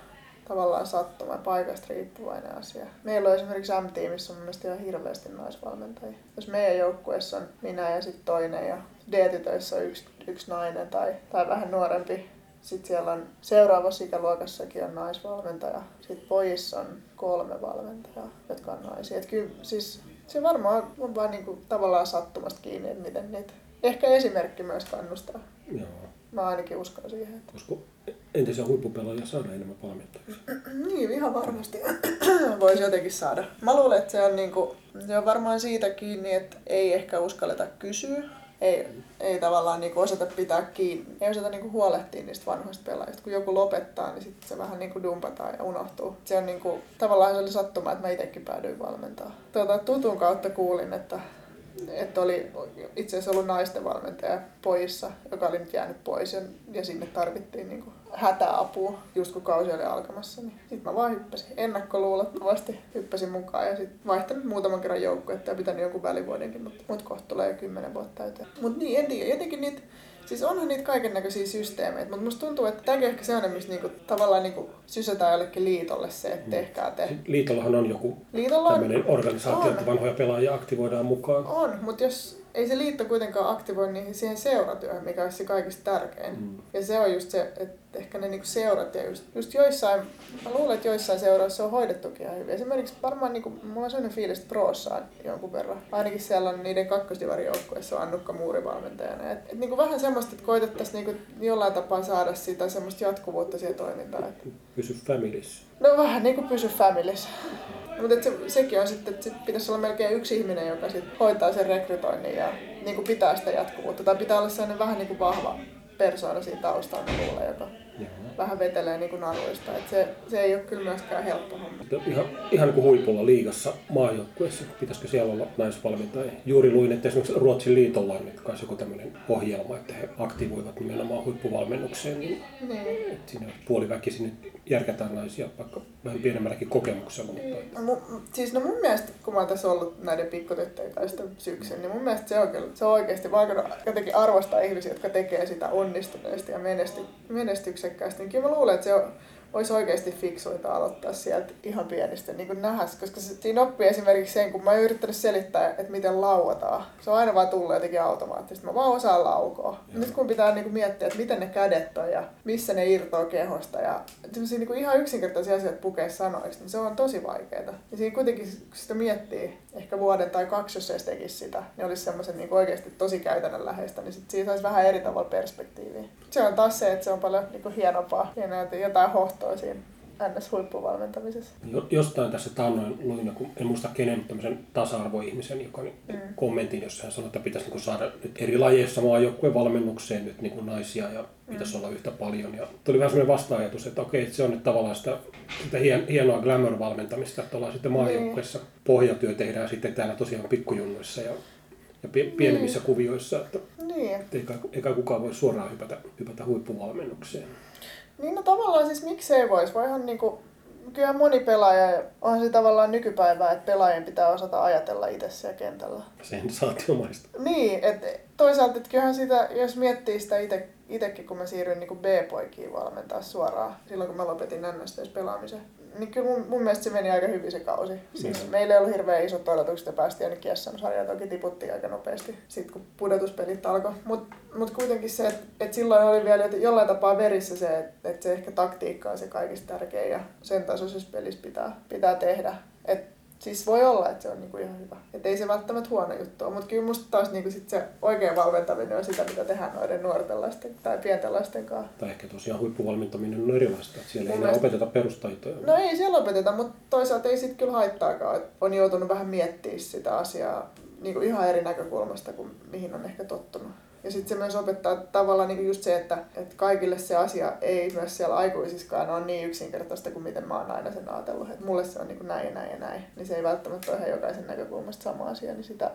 tavallaan sattuma paikasta riippuvainen asia. Meillä on esimerkiksi M-tiimissä on mielestäni ihan hirveästi naisvalmentajia. Jos meidän joukkueessa on minä ja sitten toinen ja D-tytöissä on yksi, yksi nainen tai, tai vähän nuorempi sitten siellä on seuraavassa ikäluokassakin on naisvalmentaja. Sitten pojissa on kolme valmentajaa, jotka on naisia. Et kyllä siis se varmaan on vain niinku tavallaan sattumasta kiinni, että miten niitä ehkä esimerkki myös kannustaa. Joo. Mä ainakin uskon siihen. Että... Koska entisiä huippupelaajia saada enemmän valmentajia? niin, ihan varmasti. Voisi jotenkin saada. Mä luulen, että se on, niinku, se on varmaan siitä kiinni, että ei ehkä uskalleta kysyä ei, ei tavallaan niinku osata pitää kiinni, ei osata niinku huolehtia niistä vanhoista pelaajista. Kun joku lopettaa, niin sitten se vähän niinku dumpataan ja unohtuu. Se on niinku, tavallaan se oli sattuma, että mä itsekin päädyin valmentaa. Tuota, tutun kautta kuulin, että että oli itse asiassa ollut naisten valmentaja pojissa, joka oli nyt jäänyt pois ja, ja sinne tarvittiin niin kuin hätäapua, just kun kausi oli alkamassa. Niin sitten mä vaan hyppäsin ennakkoluulottomasti, hyppäsin mukaan ja sitten vaihtanut muutaman kerran joukkuetta ja pitänyt jonkun välivuodenkin, mutta mut kohta tulee jo kymmenen vuotta täyteen. Mutta niin, en tiedä, jotenkin niitä Siis onhan niitä kaiken näköisiä systeemeitä, mutta musta tuntuu, että tämäkin ehkä sellainen, missä niinku, tavallaan niinku sysätään jollekin liitolle se, että mm. tehkää te. Liitollahan on joku Liitolla on... tämmöinen organisaatio, on. että vanhoja pelaajia aktivoidaan mukaan. On, mutta jos ei se liitto kuitenkaan aktivoi niihin siihen seuratyöhön, mikä olisi se kaikista tärkein. Mm. Ja se on just se, että ehkä ne niinku seurat ja just, just joissain, mä luulen, että joissain seuroissa on hoidettukin ihan hyvin. Esimerkiksi varmaan niinku, mulla on sellainen fiilis, että Proossa on jonkun verran. Ainakin siellä on niiden kakkosdivarijoukkueessa on Annukka Muuri valmentajana. Et, et niinku vähän semmoista, että koitettaisiin niinku jollain tapaa saada sitä semmoista jatkuvuutta siihen toimintaan. Pysy familissä. No vähän niin kuin pysy familissä. Mutta se, sekin on sitten, että sit pitäisi olla melkein yksi ihminen, joka sit hoitaa sen rekrytoinnin ja niin kuin pitää sitä jatkuvuutta. Tai pitää olla sellainen vähän niin kuin vahva persoona siinä taustalla, joka. Vähän vetelee niin kuin naruista. Et se, se ei ole kyllä myöskään helppo homma. Ihan, ihan niin kuin huipulla liigassa maajoukkueessa, pitäisikö siellä olla naisvalmentajia? Juuri luin, että esimerkiksi Ruotsin liitolla on nyt joku tämmöinen ohjelma, että he aktivoivat nimenomaan huippuvalmennukseen. Niin, niin. Että siinä puoliväkisin nyt järkätään vaikka vähän pienemmälläkin kokemuksella. Mutta... No, siis no mun mielestä, kun mä oon tässä ollut näiden pikkutyttöjen kanssa syksyn, niin mun mielestä se on, kyllä, se on oikeasti, mä jotenkin arvostaa ihmisiä, jotka tekee sitä onnistuneesti ja menesty, menestyksekkäästi. Niin kyllä mä luulen, että se on olisi oikeasti fiksuita aloittaa sieltä ihan pienistä niin kuin nähdä, koska se, siinä oppii esimerkiksi sen, kun mä oon yrittänyt selittää, että miten lauataan. Se on aina vaan tullut jotenkin automaattisesti. Mä vaan osaan laukoa. Ja. Nyt kun pitää niin kuin miettiä, että miten ne kädet on ja missä ne irtoaa kehosta ja niin kuin ihan yksinkertaisia asioita pukea sanoiksi, niin se on tosi vaikeaa. Ja siinä kuitenkin, kun sitä miettii, ehkä vuoden tai kaksi, jos se tekisi sitä, niin olisi semmoisen niin oikeasti tosi käytännönläheistä, niin sit siitä olisi vähän eri tavalla perspektiiviä. Se on taas se, että se on paljon niin kuin hienompaa, hienoa, jotain hohtoa siinä NS-huippuvalmentamisessa. Jostain tässä taannoin luin, kun en muista kenen tämmöisen tasa-arvoihmisen, joka mm. kommentin, jossa hän sanoi, että pitäisi niin saada nyt eri lajeissa maan joukkueen valmennukseen nyt niin naisia ja pitäisi mm. olla yhtä paljon. Ja tuli vähän semmoinen vasta-ajatus, että okei, että se on nyt tavallaan sitä, sitä hien, hienoa glamour-valmentamista, että ollaan sitten maajoukkueessa. Mm. Pohjatyö tehdään sitten täällä tosiaan pikkujunnuissa ja ja pienemmissä niin. kuvioissa, että niin. eikä, eikä kukaan voi suoraan hypätä, hypätä huippuvalmennukseen. Niin no tavallaan siis miksei voisi, voihan niinku, kyllähän moni pelaaja, on se tavallaan nykypäivää, että pelaajien pitää osata ajatella itse siellä kentällä. Sensaatiomaista. Niin, että toisaalta, että kyllähän sitä, jos miettii sitä itse itsekin, kun mä siirryin niin B-poikiin valmentaa suoraan, silloin kun mä lopetin NSTs pelaamisen, niin kyllä mun, mun mielestä se meni aika hyvin se kausi. Siis mm. Meillä ei ollut hirveän isot odotukset ja päästiin ainakin SM-sarjaan, toki tiputtiin aika nopeasti sitten kun pudotuspelit alkoi. Mutta mut kuitenkin se, että et silloin oli vielä jollain tapaa verissä se, että et se ehkä taktiikka on se kaikista tärkein ja sen tasoisessa pelissä pitää, pitää tehdä. Et Siis voi olla, että se on niinku ihan hyvä. Että ei se välttämättä huono juttu ole, mutta kyllä musta taas niinku sit se oikea valmentaminen on sitä, mitä tehdään noiden nuorten lasten tai pienten lasten kanssa. Tai ehkä tosiaan huippuvalmentaminen on erilaista, että siellä ei enää opeteta perustaitoja. No ei siellä opeteta, mutta toisaalta ei sitten kyllä haittaakaan, että on joutunut vähän miettimään sitä asiaa niinku ihan eri näkökulmasta kuin mihin on ehkä tottunut. Ja sitten se myös opettaa tavallaan niin just se, että, että kaikille se asia ei myös siellä aikuisiskaan ole niin yksinkertaista kuin miten mä oon aina sen ajatellut. Että mulle se on niin kuin näin ja näin ja näin. Niin se ei välttämättä ole ihan jokaisen näkökulmasta sama asia. Niin sitä,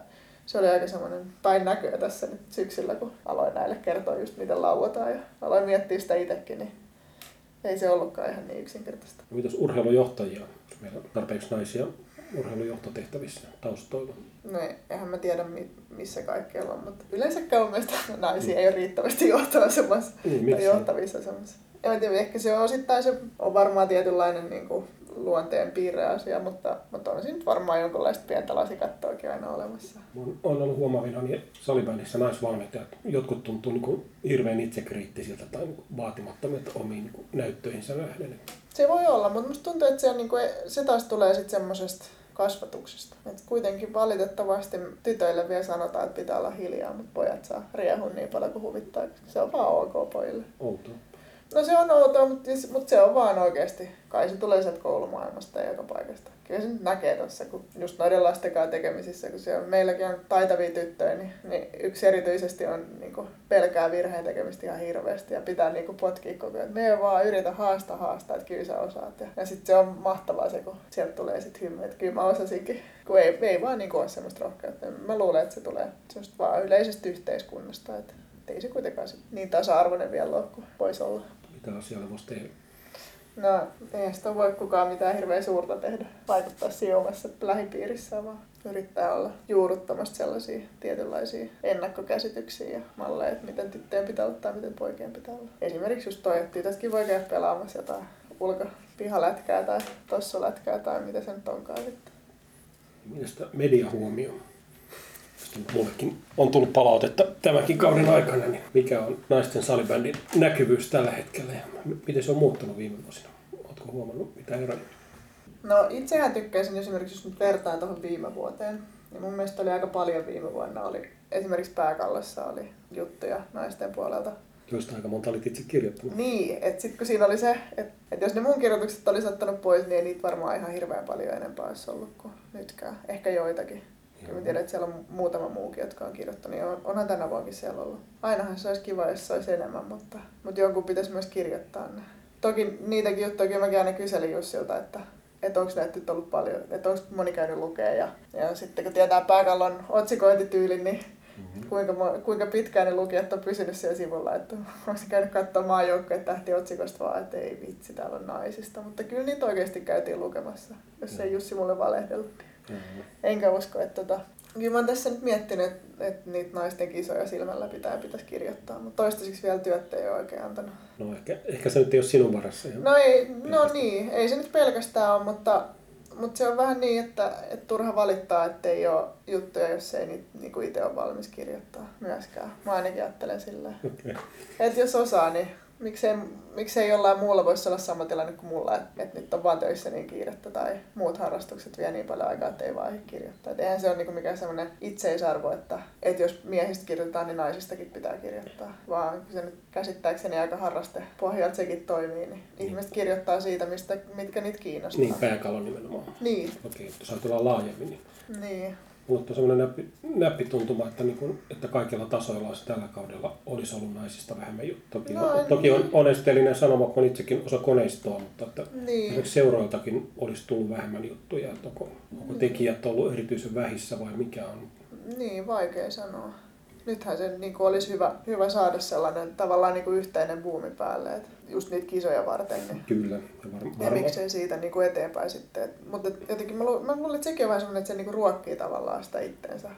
se oli aika semmoinen päin näköä tässä nyt syksyllä, kun aloin näille kertoa just miten lauataan ja aloin miettiä sitä itsekin, niin ei se ollutkaan ihan niin yksinkertaista. Mitäs urheilujohtajia? Meillä on tarpeeksi naisia urheilujohtotehtävissä taustoilla. No eihän mä tiedä missä kaikkialla on, mutta yleensäkään mun mielestä naisia mm. ei ole riittävästi johtamassa niin, tai johtavissa semmoisessa. En tiedä, ehkä se on osittain se on varmaan tietynlainen niin kuin, luonteen piirre asia, mutta, mutta on siinä nyt varmaan jonkinlaista pientä lasikattoakin aina olemassa. On ollut huomaavina niin salibändissä naisvalmentajat. Jotkut tuntuu niin kuin hirveän itsekriittisiltä tai niin vaatimattomilta omiin niin näyttöihinsä nähden. Se voi olla, mutta musta tuntuu, että se, on, niin kuin, se taas tulee sitten semmoisesta kasvatuksesta. Et kuitenkin valitettavasti tytöille vielä sanotaan, että pitää olla hiljaa, mutta pojat saa riehua niin paljon kuin huvittaa. Se on vaan ok pojille. Outoa. No se on outoa, mutta, siis, mutta se on vaan oikeasti. Kai se tulee sieltä koulumaailmasta ja joka paikasta. Kyllä se nyt näkee tuossa, kun just noiden lasten kanssa tekemisissä, kun on, meilläkin on taitavia tyttöjä, niin, niin yksi erityisesti on niin kuin, pelkää virheen tekemistä ihan hirveästi ja pitää niin kuin, potkia koko ajan. Me vaan yritä haastaa haastaa, että kyllä sä osaat. Ja, ja sitten se on mahtavaa se, kun sieltä tulee sitten hymy, että kyllä mä osasinkin. Kun ei, ei vaan niin kuin, ole semmoista rohkeutta. Mä luulen, että se tulee semmoista vaan yleisestä yhteiskunnasta. Että, että ei se kuitenkaan niin tasa-arvoinen vielä ole kuin voisi olla mitä asialle voisi tehdä? No, ei sitä voi kukaan mitään hirveän suurta tehdä. Vaikuttaa siinä omassa lähipiirissä, vaan yrittää olla juuruttamasta sellaisia tietynlaisia ennakkokäsityksiä ja malleja, että miten tyttöjen pitää olla tai miten poikien pitää olla. Esimerkiksi just toi, että tytötkin voi käydä pelaamassa jotain ulkopihalätkää tai tossulätkää tai mitä se nyt onkaan. Mielestä media huomio? Mullekin on tullut palautetta tämänkin kauden aikana, niin mikä on naisten salibändin näkyvyys tällä hetkellä ja miten se on muuttunut viime vuosina? Oletko huomannut mitä eroja? No itsehän tykkäisin esimerkiksi, jos nyt vertaan tuohon viime vuoteen, niin mun mielestä oli aika paljon viime vuonna. Oli, esimerkiksi pääkallassa oli juttuja naisten puolelta. Joista aika monta olit itse kirjoittanut. Niin, että sitten kun siinä oli se, että, että jos ne mun kirjoitukset olisi ottanut pois, niin ei niitä varmaan ihan hirveän paljon enempää olisi ollut kuin nytkään. Ehkä joitakin. Kyllä mä tiedän, että siellä on muutama muukin, jotka on kirjoittanut. Ja on, onhan tänä vuonkin siellä ollut. Ainahan se olisi kiva, jos se olisi enemmän, mutta, mutta jonkun pitäisi myös kirjoittaa ne. Toki niitäkin juttuja, mäkin aina kyselin Jussilta, että, että onko näitä nyt ollut paljon, että onko moni käynyt lukea. Ja, ja sitten kun tietää pääkallon otsikointityylin, niin mm-hmm. kuinka, kuinka pitkään ne lukijat on pysynyt siellä sivulla. Että onko se käynyt katsoa maajoukkojen tähti otsikosta vaan, että ei vitsi, täällä on naisista. Mutta kyllä niitä oikeasti käytiin lukemassa, jos ei Jussi mulle valehdellut. Mm-hmm. Enkä usko, että tota, Kyllä mä oon tässä nyt miettinyt, että, niitä naisten kisoja silmällä pitää pitäisi kirjoittaa, mutta toistaiseksi vielä työt ei ole oikein antanut. No ehkä, ehkä se nyt ei ole sinun varassa. No ei, no niin, ei se nyt pelkästään ole, mutta, mutta se on vähän niin, että, että turha valittaa, että ei ole juttuja, jos ei niitä niin itse ole valmis kirjoittaa myöskään. Mä ainakin ajattelen silleen. Okay. Että jos osaa, niin miksei, miksei jollain muulla voisi olla sama tilanne kuin mulla, että, että nyt on vaan töissä niin kiirettä tai muut harrastukset vie niin paljon aikaa, että ei vaan ehdi kirjoittaa. Et eihän se ole niin mikään semmoinen itseisarvo, että, että jos miehistä kirjoitetaan, niin naisistakin pitää kirjoittaa. Vaan se nyt käsittääkseni aika harraste pohjalta sekin toimii, niin, niin. ihmiset kirjoittaa siitä, mistä, mitkä niitä kiinnostaa. Niin, pääkalon nimenomaan. Niin. Okei, okay, saa tulla laajemmin. Niin. niin mutta semmoinen näppi, näppituntuma, että, niin kuin, että kaikilla tasoilla olisi tällä kaudella olisi ollut naisista vähemmän juttuja. Toki, no, toki on, on esteellinen sanoma, kun on itsekin osa koneistoa, mutta että niin. seuroiltakin olisi tullut vähemmän juttuja. Että onko, onko niin. tekijät ollut erityisen vähissä vai mikä on? Niin, vaikea sanoa nythän se niin kuin olisi hyvä, hyvä saada sellainen tavallaan niin kuin yhteinen buumi päälle, että just niitä kisoja varten. Niin. Kyllä. Ja, var, ja miksei siitä niin kuin eteenpäin sitten. Mutta jotenkin mä, lu, mä luulen, että sekin on vähän sellainen, että se niin kuin ruokkii tavallaan sitä itteensä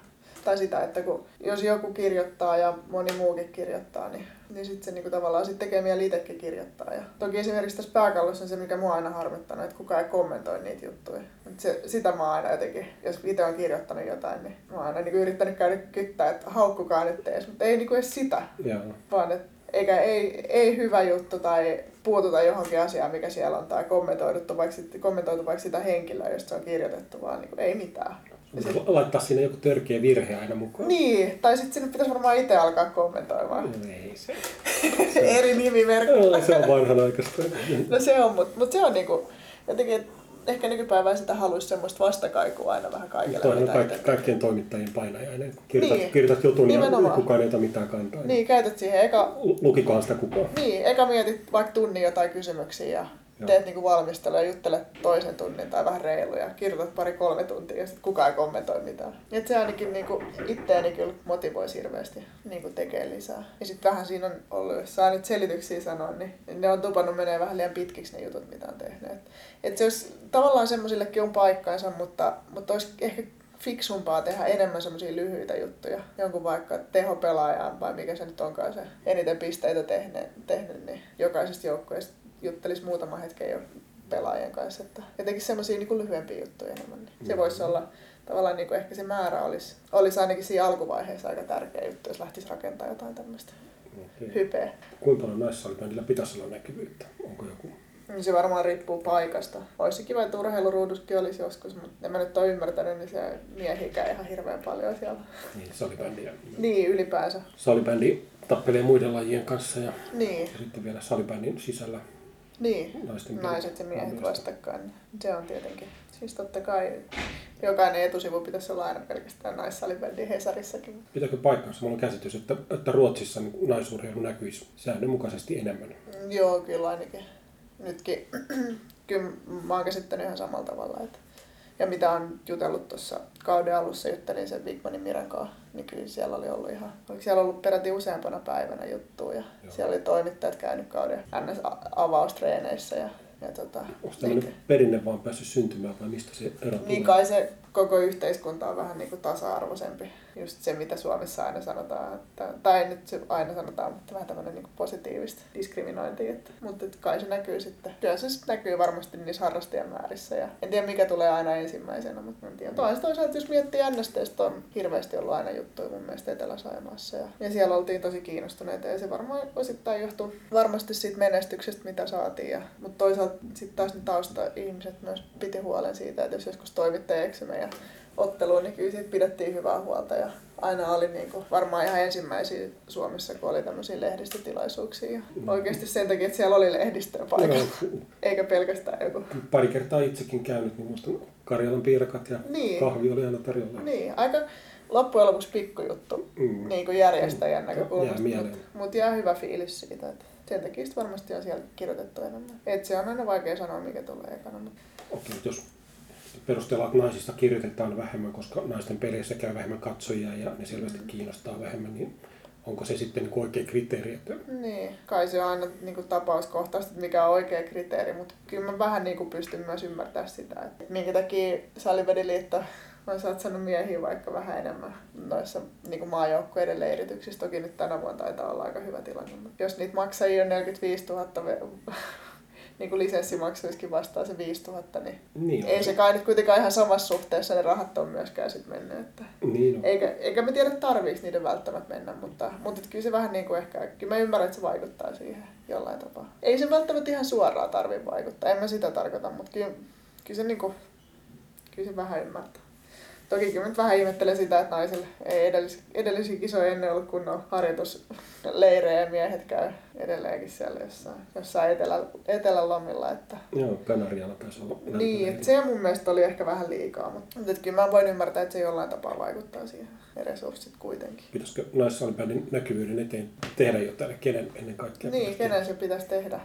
tai sitä, että kun, jos joku kirjoittaa ja moni muukin kirjoittaa, niin, niin sitten se niinku tavallaan sit tekee mieli itsekin kirjoittaa. Ja toki esimerkiksi tässä pääkallossa on se, mikä mua aina harmittanut, että kukaan ei kommentoi niitä juttuja. Et se, sitä mä aina jotenkin, jos itse on kirjoittanut jotain, niin mä oon aina niinku yrittänyt käydä kyttää, että haukkukaa nyt ees, mutta ei niinku edes sitä, Joo. vaan että eikä ei, ei hyvä juttu tai puututa johonkin asiaan, mikä siellä on, tai kommentoitu vaikka, kommentoitu vaikka sitä henkilöä, josta se on kirjoitettu, vaan niin ei mitään. Sit... Laittaa sinne joku törkeä virhe aina mukaan. Niin, tai sitten sinne pitäisi varmaan itse alkaa kommentoimaan. No ei se. se Eri nimimerkki. No, se on vanhanaikaista. no se on, mutta mut se on niinku, jotenkin, ehkä nykypäivänä sitä haluaisi semmoista vastakaikua aina vähän kaikille. Toinen on kaikki, kaikkien toimittajien painajainen. Kirjoitat, niin. kirjoitat jutun Nimenomaan. ja kukaan ei ota mitään kantaa. Niin, käytät siihen eka... Lukikohan sitä kukaan. Niin, eka mietit vaikka tunnin jotain kysymyksiä ja Joo. teet niinku valmistelua ja juttelet toisen tunnin tai vähän reiluja, kirjoitat pari-kolme tuntia ja sitten kukaan ei kommentoi mitään. Et se ainakin niinku itteeni kyllä motivoisi hirveästi niinku tekee lisää. Ja sitten vähän siinä on ollut, jos saa nyt selityksiä sanoa, niin ne on tupannut menee vähän liian pitkiksi ne jutut, mitä on tehnyt. Et se olisi tavallaan semmoisillekin on paikkaansa, mutta, mutta olisi ehkä fiksumpaa tehdä enemmän semmoisia lyhyitä juttuja. Jonkun vaikka tehopelaajaan vai mikä se nyt onkaan se eniten pisteitä tehnyt, tehnyt niin jokaisesta joukkueesta juttelisi muutama hetken jo pelaajien kanssa. Että jotenkin semmoisia niin lyhyempiä juttuja enemmän. Niin se voisi olla tavallaan niin kuin ehkä se määrä olisi, olisi ainakin siinä alkuvaiheessa aika tärkeä juttu, jos lähtisi rakentamaan jotain tämmöistä okay. hypeä. Kuinka paljon näissä salibändillä pitäisi olla näkyvyyttä? Onko joku niin se varmaan riippuu paikasta. Olisi kiva, että urheiluruuduskin olisi joskus, mutta en mä nyt ole ymmärtänyt, niin se miehikä ihan hirveän paljon siellä. Niin, salibändiä. Niin, ylipäänsä. Salibändi tappelee muiden lajien kanssa ja, niin. ja sitten vielä salibändin sisällä niin, naisten naiset ja miehet vastakkain. Se on tietenkin. Siis totta kai jokainen etusivu pitäisi olla aina pelkästään naissalibändin Hesarissakin. Pitääkö paikkansa? Mulla on käsitys, että, että Ruotsissa niin naisurheilu näkyisi säännönmukaisesti enemmän. Joo, kyllä ainakin. Nytkin kyllä mä oon käsittänyt ihan samalla tavalla. Että ja mitä on jutellut tuossa kauden alussa, juttelin sen Bigmanin Miran kanssa, niin kyllä siellä oli ollut ihan, oliko siellä ollut peräti useampana päivänä juttuja. Ja Joo. siellä oli toimittajat käynyt kauden NS-avaustreeneissä ja ja tota, Onko tämmöinen perinne vaan päässyt syntymään vai mistä se ero Niin kai se koko yhteiskunta on vähän niin kuin tasa-arvoisempi. Just se, mitä Suomessa aina sanotaan, että, tai nyt se aina sanotaan, mutta vähän tämmöinen niin positiivista diskriminointia. Että, mutta että kai se näkyy sitten. Kyllä se sitten näkyy varmasti niissä harrastajamäärissä. Ja en tiedä, mikä tulee aina ensimmäisenä, mutta en tiedä. Toisaalta, toisaalta jos miettii NSTstä, on hirveästi ollut aina juttuja mun mielestä Etelä-Saimaassa. Ja, ja siellä oltiin tosi kiinnostuneita ja se varmaan osittain johtuu varmasti siitä menestyksestä, mitä saatiin. Ja, mutta toisaalta sitten taas ne tausta-ihmiset myös piti huolen siitä, että jos joskus toimittaja eksymä ja otteluun, niin kyllä siitä pidettiin hyvää huolta. Ja aina oli niin kuin, varmaan ihan ensimmäisiä Suomessa, kun oli tämmöisiä lehdistötilaisuuksia. Mm. Oikeasti sen takia, että siellä oli lehdistöä paikalla, no, eikä pelkästään joku. Pari kertaa itsekin käynyt, niin musta Karjalan piirakat ja niin. kahvi oli aina tarjolla. Niin, aika loppujen lopuksi pikkujuttu mm. niin kuin järjestäjän näkökulmasta, mutta mut jää hyvä fiilis siitä. Että sen takia varmasti on siellä kirjoitettu enemmän. Et se on aina vaikea sanoa, mikä tulee ekana. Mutta... Okei, jos perustellaan, että naisista kirjoitetaan vähemmän, koska naisten peleissä käy vähemmän katsojia ja ne selvästi mm. kiinnostaa vähemmän, niin onko se sitten niin oikea kriteeri? Että... Niin, kai se on aina niin kuin tapauskohtaisesti, että mikä on oikea kriteeri, mutta kyllä mä vähän niin kuin pystyn myös ymmärtämään sitä, että minkä takia Salibädiliitto mä oon satsannut miehiä vaikka vähän enemmän noissa niin maajoukkueiden leirityksissä. Toki nyt tänä vuonna taitaa olla aika hyvä tilanne. Mutta jos niitä maksajia on 45 000 niin kuin lisenssimaksuissakin vastaa se 5000, niin, niin ei se kai nyt kuitenkaan ihan samassa suhteessa ne rahat on myöskään sitten mennyt. Että niin on. eikä, eikä me tiedä tarviiko niiden välttämättä mennä, mutta, mutta kyllä se vähän niin kuin ehkä, kyllä mä ymmärrän, että se vaikuttaa siihen jollain tapaa. Ei se välttämättä ihan suoraan tarvitse vaikuttaa, en mä sitä tarkoita, mutta kyllä, kyllä se, niin kuin, kyllä se vähän ymmärtää. Toki kyllä nyt vähän ihmettelen sitä, että naisilla ei edellis, edellisiä kisoja ennen ollut kunnon harjoitusleirejä ja miehet käy edelleenkin siellä jossain, jossain etelä, etelälomilla. Että... Joo, Kanarialla taisi olla. Niin, että se mun mielestä oli ehkä vähän liikaa, mutta, mutta kyllä mä voin ymmärtää, että se jollain tapaa vaikuttaa siihen ne resurssit kuitenkin. Pitäisikö naissalibändin näkyvyyden eteen tehdä jotain, kenen ennen kaikkea? Niin, kenen tehdä? se pitäisi tehdä,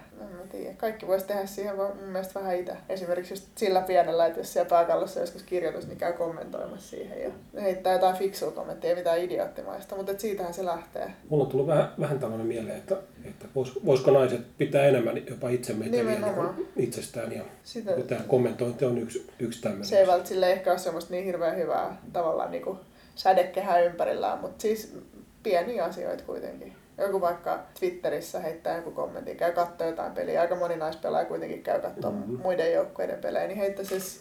tiedä. Kaikki voisi tehdä siihen mun mielestä vähän itse. Esimerkiksi just sillä pienellä, että jos siellä pääkallossa joskus kirjoitus, niin käy kommentoimassa siihen ja heittää jotain fiksua kommenttia, ei mitään idioottimaista, mutta siitähän se lähtee. Mulla on tullut vähän, vähän tällainen mieleen, että, että vois, voisiko naiset pitää enemmän jopa itsemeteliä niin itsestään ja Sitä... tämä kommentointi on yksi, yksi tämmöinen. Se ei välttämättä ehkä ole semmoista niin hirveän hyvää tavallaan niin kuin sädekehää ympärillään, mutta siis pieniä asioita kuitenkin. Joku vaikka Twitterissä heittää joku kommentti, käy katsoa jotain peliä. Aika moni naispelaaja kuitenkin käy katsoa mm-hmm. muiden joukkueiden pelejä, niin heittää siis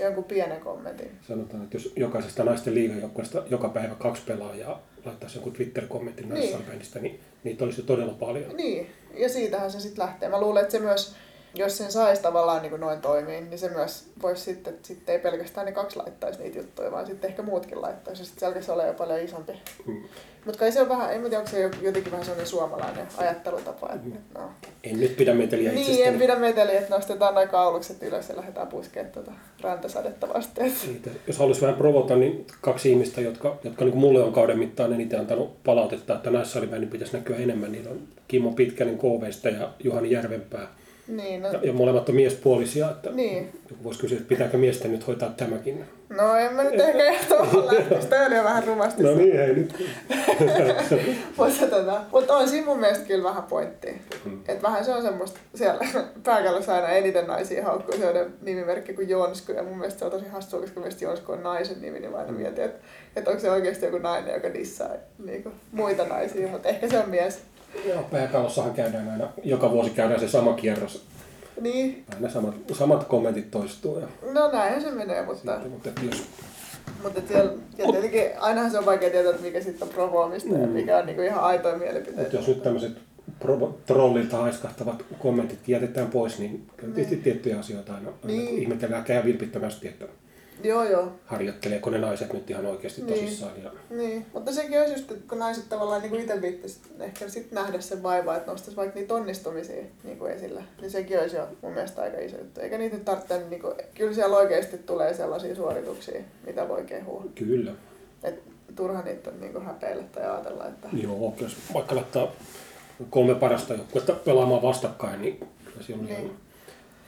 jonkun pienen kommentin. Sanotaan, että jos jokaisesta naisten liigajoukkueesta joka päivä kaksi pelaajaa laittaisi joku Twitter-kommentin niin. niin niitä olisi todella paljon. Niin, ja siitähän se sitten lähtee. Mä luulen, että se myös jos sen saisi tavallaan niin kuin noin toimiin, niin se myös voisi sitten, että sitten ei pelkästään ne kaksi laittaisi niitä juttuja, vaan sitten ehkä muutkin laittaisi. Sitten se alkaisi olla jo paljon isompi. Mm. Mutta kai se on vähän, en tiedä, onko se jotenkin vähän sellainen suomalainen ajattelutapa. Että, mm. no. En nyt pidä meteliä itsestäni. Niin, en pidä meteliä, että nostetaan noin kaulukset ylös ja lähdetään puskemaan tuota rantasadetta vasten. Jos haluaisi vähän provota, niin kaksi ihmistä, jotka, jotka niin kuin mulle on kauden mittaan eniten antanut palautetta, että näissä niin pitäisi näkyä enemmän, niin on Kimmo Pitkänen KVstä ja Juhani Järvenpää niin, no. ja, ja molemmat on miespuolisia, että niin. joku voisi kysyä, että pitääkö miesten nyt hoitaa tämäkin. No en mä nyt ehkä tuohon lähtisi, toi oli vähän rumasti. No niin, ei nyt. mutta, tota, mutta on siinä mun mielestä kyllä vähän pointti. Hmm. Että vähän se on semmoista, siellä pääkallossa aina eniten naisia haukkuu sellainen nimimerkki kuin Jonsku. Ja mun mielestä se on tosi hassua, koska mielestäni Jonsku on naisen nimi, niin mä aina mietin, että, että onko se oikeasti joku nainen, joka dissaa niin kuin, muita naisia. Mutta ehkä se on mies. Joo, pääkallossahan käydään aina, joka vuosi käydään se sama kierros. Niin. Aina samat, samat kommentit toistuu. Ja... No näinhän se menee, mutta... Sitten, mutta jos... Mutta siellä, ja tietenkin ainahan se on vaikea tietää, että mikä sitten on provoomista mm. ja mikä on niinku ihan aitoa mielipiteitä. Mutta jos nyt tämmöiset trollilta haiskahtavat kommentit jätetään pois, niin kyllä tietysti niin. tiettyjä asioita aina, aina niin. ihmetellään käy vilpittömästi, että Joo, joo. Harjoitteleeko ne naiset nyt ihan oikeasti niin. tosissaan. Ja... Niin, mutta sekin olisi just, että kun naiset tavallaan niin itse viittisi ehkä sit nähdä sen vaivaa, että nostaisi vaikka niitä onnistumisia niin kuin esille, niin sekin olisi jo mun mielestä aika iso juttu. Eikä niitä tarvitse, niin kuin, kyllä siellä oikeasti tulee sellaisia suorituksia, mitä voi kehua. Kyllä. Et turha niitä on niin kuin häpeillä tai ajatella, että... Joo, jos vaikka laittaa kolme parasta joukkuetta pelaamaan vastakkain, niin siellä on niin. ihan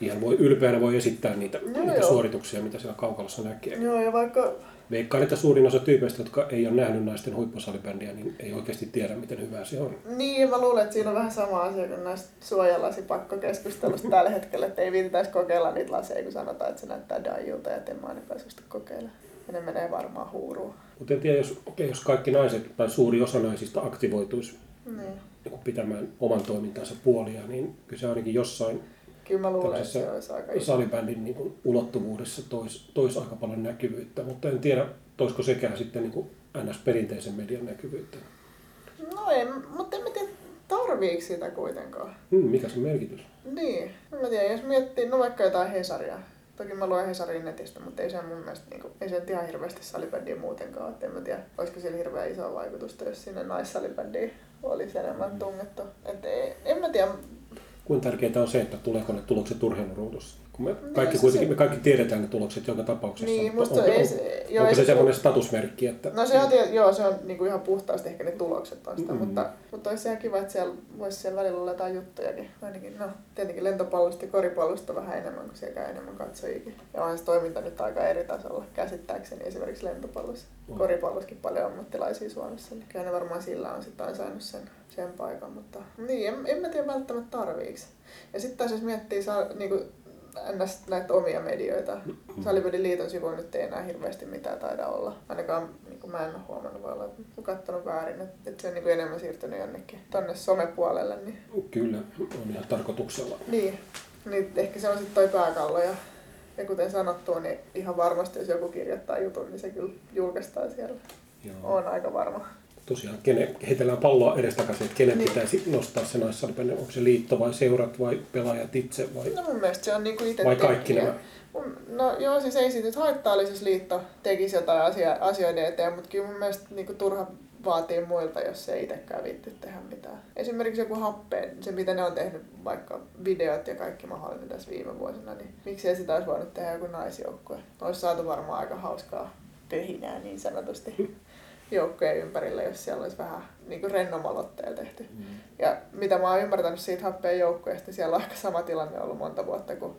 ihan voi, ylpeänä voi esittää niitä, no niitä suorituksia, mitä siellä kaukalossa näkee. Joo, ja vaikka... Veikkaan, että suurin osa tyypeistä, jotka ei ole nähnyt naisten huippusalibändiä, niin ei oikeasti tiedä, miten hyvää se on. Niin, mä luulen, että siinä on vähän sama asia kuin näistä suojalasipakko-keskustelusta tällä hetkellä, että ei viitetäisi kokeilla niitä laseja, kun sanotaan, että se näyttää daijulta ja en mä ainakaan kokeilla. Ja ne menee varmaan huuruun. Mutta en tiedä, jos, okay, jos kaikki naiset tai suuri osa naisista aktivoituisi niin. niin pitämään oman toimintansa puolia, niin kyllä se ainakin jossain Kyllä mä luulen, että se olisi aika iso. Salibändin niin kuin, ulottuvuudessa toisi tois aika paljon näkyvyyttä, mutta en tiedä, toisiko sekään sitten niin kuin NS-perinteisen median näkyvyyttä. No ei, mutta en tiedä, tarviiko sitä kuitenkaan. Hmm, mikä se merkitys? Niin, en mä tiedä, jos miettii, no vaikka jotain Hesaria. Toki mä luen Hesarin netistä, mutta ei se mun mielestä, niin kuin, ei se ihan hirveästi salibändiä muutenkaan. Että en mä tiedä, olisiko sillä hirveän iso vaikutusta, jos sinne naissalibändiin olisi enemmän tungettu. Et ei, en mä tiedä, kuinka tärkeää on se, että tuleeko ne tulokset urheiluruudussa? Kun me niin, kaikki, kuitenkin, se... me kaikki tiedetään ne tulokset joka tapauksessa. Niin, musta on, ei, se, joo, onko se, se semmoinen statusmerkki? Että... No se on, joo, se on niin kuin ihan puhtaasti ehkä ne tulokset on sitä, mm-hmm. mutta, mutta olisi ihan kiva, että siellä voisi siellä välillä olla jotain juttujakin. Ainakin, no, tietenkin lentopallosta ja koripallosta vähän enemmän, kun siellä käy enemmän katsojikin. Ja on se toiminta nyt aika eri tasolla käsittääkseni esimerkiksi lentopallossa. Mm. Koripallossakin paljon ammattilaisia Suomessa, niin kyllä ne varmaan sillä on sitten saanut sen, sen paikan, mutta niin, en, en mä tiedä välttämättä tarviiksi. Ja sitten taas jos miettii saa, niin kuin ns. näitä omia medioita. Mm. Salibändin liiton sivuilla nyt ei enää hirveästi mitään taida olla. Ainakaan niin mä en ole huomannut, voi olla, että olen katsonut väärin, että, että se on niin kuin enemmän siirtynyt jonnekin tonne somepuolelle. Niin... Kyllä, on ihan tarkoituksella. Niin, niin ehkä se on sitten toi pääkallo ja ja kuten sanottu, niin ihan varmasti jos joku kirjoittaa jutun, niin se kyllä julkaistaan siellä. Joo. On aika varma. Tosiaan, kene, heitellään palloa edestakaisin, että kenen niin. pitäisi nostaa se naissalipeli. Onko se liitto vai seurat vai pelaajat itse? Vai, no mun mielestä se on niin kuin itse Vai kaikki nämä? No joo, siis ei siitä nyt haittaalisesti siis liitto tekisi jotain asia, asioiden eteen, mutta kyllä mun mielestä niin kuin turha vaatii muilta, jos se itsekään viitty tehdä mitään. Esimerkiksi joku happeen, se mitä ne on tehnyt, vaikka videot ja kaikki mahdollinen tässä viime vuosina, niin miksi ei sitä olisi voinut tehdä joku naisjoukkue? Olisi saatu varmaan aika hauskaa pöhinää niin sanotusti joukkojen ympärillä, jos siellä olisi vähän niin kuin tehty. Mm. Ja mitä mä oon ymmärtänyt siitä happeen joukkueesta, siellä on aika sama tilanne ollut monta vuotta kuin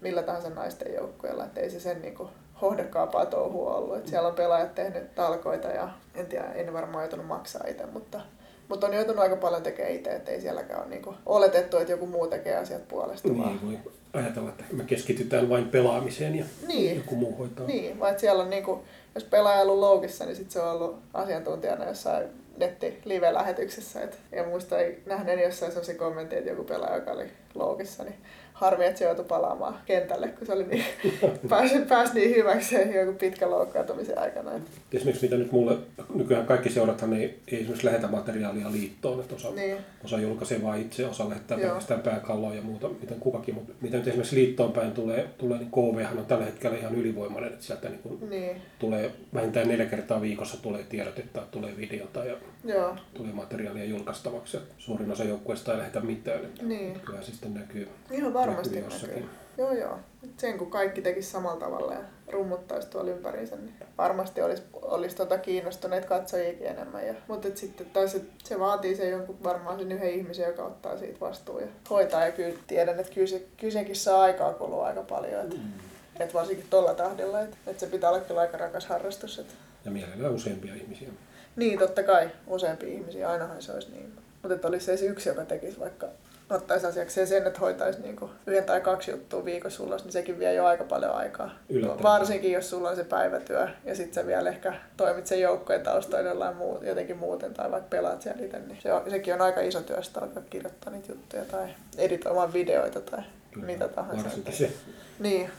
millä tahansa naisten joukkueella, että ei se sen niin kuin hohdekkaampaa touhua ollut. Et siellä on pelaajat tehnyt talkoita ja en tiedä, en varmaan joutunut maksaa itse, mutta, mutta on joutunut aika paljon tekemään itse, että ei sielläkään ole niinku oletettu, että joku muu tekee asiat puolesta. Niin, vaan. voi ajatella, että me keskitytään vain pelaamiseen ja niin. joku muu hoitaa. Niin, vaan siellä on niinku, jos pelaaja on ollut loukissa, niin sit se on ollut asiantuntijana jossain netti live-lähetyksessä. Et, muista ei nähneeni jossain sellaisia kommentteja, että joku pelaaja, joka oli loukissa, niin harmi, että se joutui palaamaan kentälle, kun se oli niin, pääsi, pääsi niin hyväksi joku pitkä loukkaantumisen aikana. Esimerkiksi mitä nyt mulle, nykyään kaikki seurathan ei, ei esimerkiksi lähetä materiaalia liittoon, että osa, niin. osa julkaisee vain itse, osa lähettää Joo. pelkästään pääkalloa ja muuta, miten kukakin, mutta mitä nyt esimerkiksi liittoon päin tulee, tulee niin KV on tällä hetkellä ihan ylivoimainen, että sieltä niin kuin niin. tulee vähintään neljä kertaa viikossa tulee tiedotetta, tulee videota ja Joo. tulee materiaalia julkaistavaksi. Suurin osa joukkueista ei lähetä mitään, niin. kyllä se sitten näkyy. Ihan varmasti näkyy. Joo, joo. Sen kun kaikki tekisi samalla tavalla ja rummuttaisi tuolla ympäriinsä, niin varmasti olisi, olisi tota kiinnostuneet katsojiakin enemmän. Ja, mutta et sitten taas se, se, vaatii se jonkun, varmaan sen yhden ihmisen, joka ottaa siitä vastuun ja hoitaa. Ja kyllä tiedän, että kyllä, se, kyllä senkin saa aikaa kulua aika paljon. Että, mm. et varsinkin tuolla tahdilla, että, että se pitää olla kyllä aika rakas harrastus. Että. Ja mielellään useampia ihmisiä. Niin, totta kai. Useampia ihmisiä. Ainahan se olisi niin. Mutta että olisi se yksi, joka tekisi vaikka ottaisi asiakseen sen, että hoitaisi niinku yhden tai kaksi juttua viikossa ulos, niin sekin vie jo aika paljon aikaa. Yllättävän. Varsinkin jos sulla on se päivätyö ja sitten sä vielä ehkä toimit sen joukkojen taustoilla jollain muu, jotenkin muuten tai vaikka pelaat siellä itse, niin se on, sekin on aika iso työstä alkaa kirjoittaa niitä juttuja tai editoimaan videoita tai Kyllä, mitä tahansa. Varsinkin se. Niin,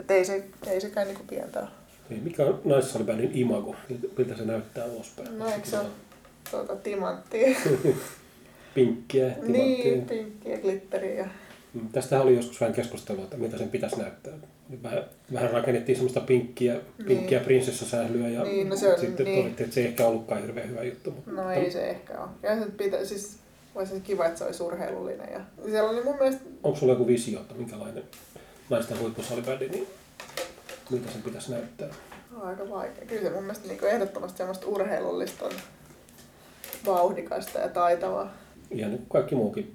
että ei, se, ei sekään niinku pientä ole. Niin, mikä on naissalibändin imago? Miltä se näyttää ulospäin? No eikö se ole tuota, timanttia? pinkkiä, Niin, pinkkiä, glitteriä. Mm, tästä oli joskus vähän keskustelua, että mitä sen pitäisi näyttää. Vähän, vähän rakennettiin semmoista pinkkiä, pinkkiä niin. prinsessasählyä ja niin, no se on, sitten niin. todettiin, että se ei ehkä ollutkaan hirveän hyvä juttu. Mutta... No ei se ehkä ole. Ja se pitä, siis olisi kiva, että se olisi urheilullinen. Ja siellä oli mun mielestä... Onko sulla joku visio, että minkälainen naisten huippusalibändi, niin miltä sen pitäisi näyttää? Aika vaikea. Kyllä se mun mielestä niin ehdottomasti semmoista urheilullista on vauhdikasta ja taitavaa. Ihan niin kaikki muukin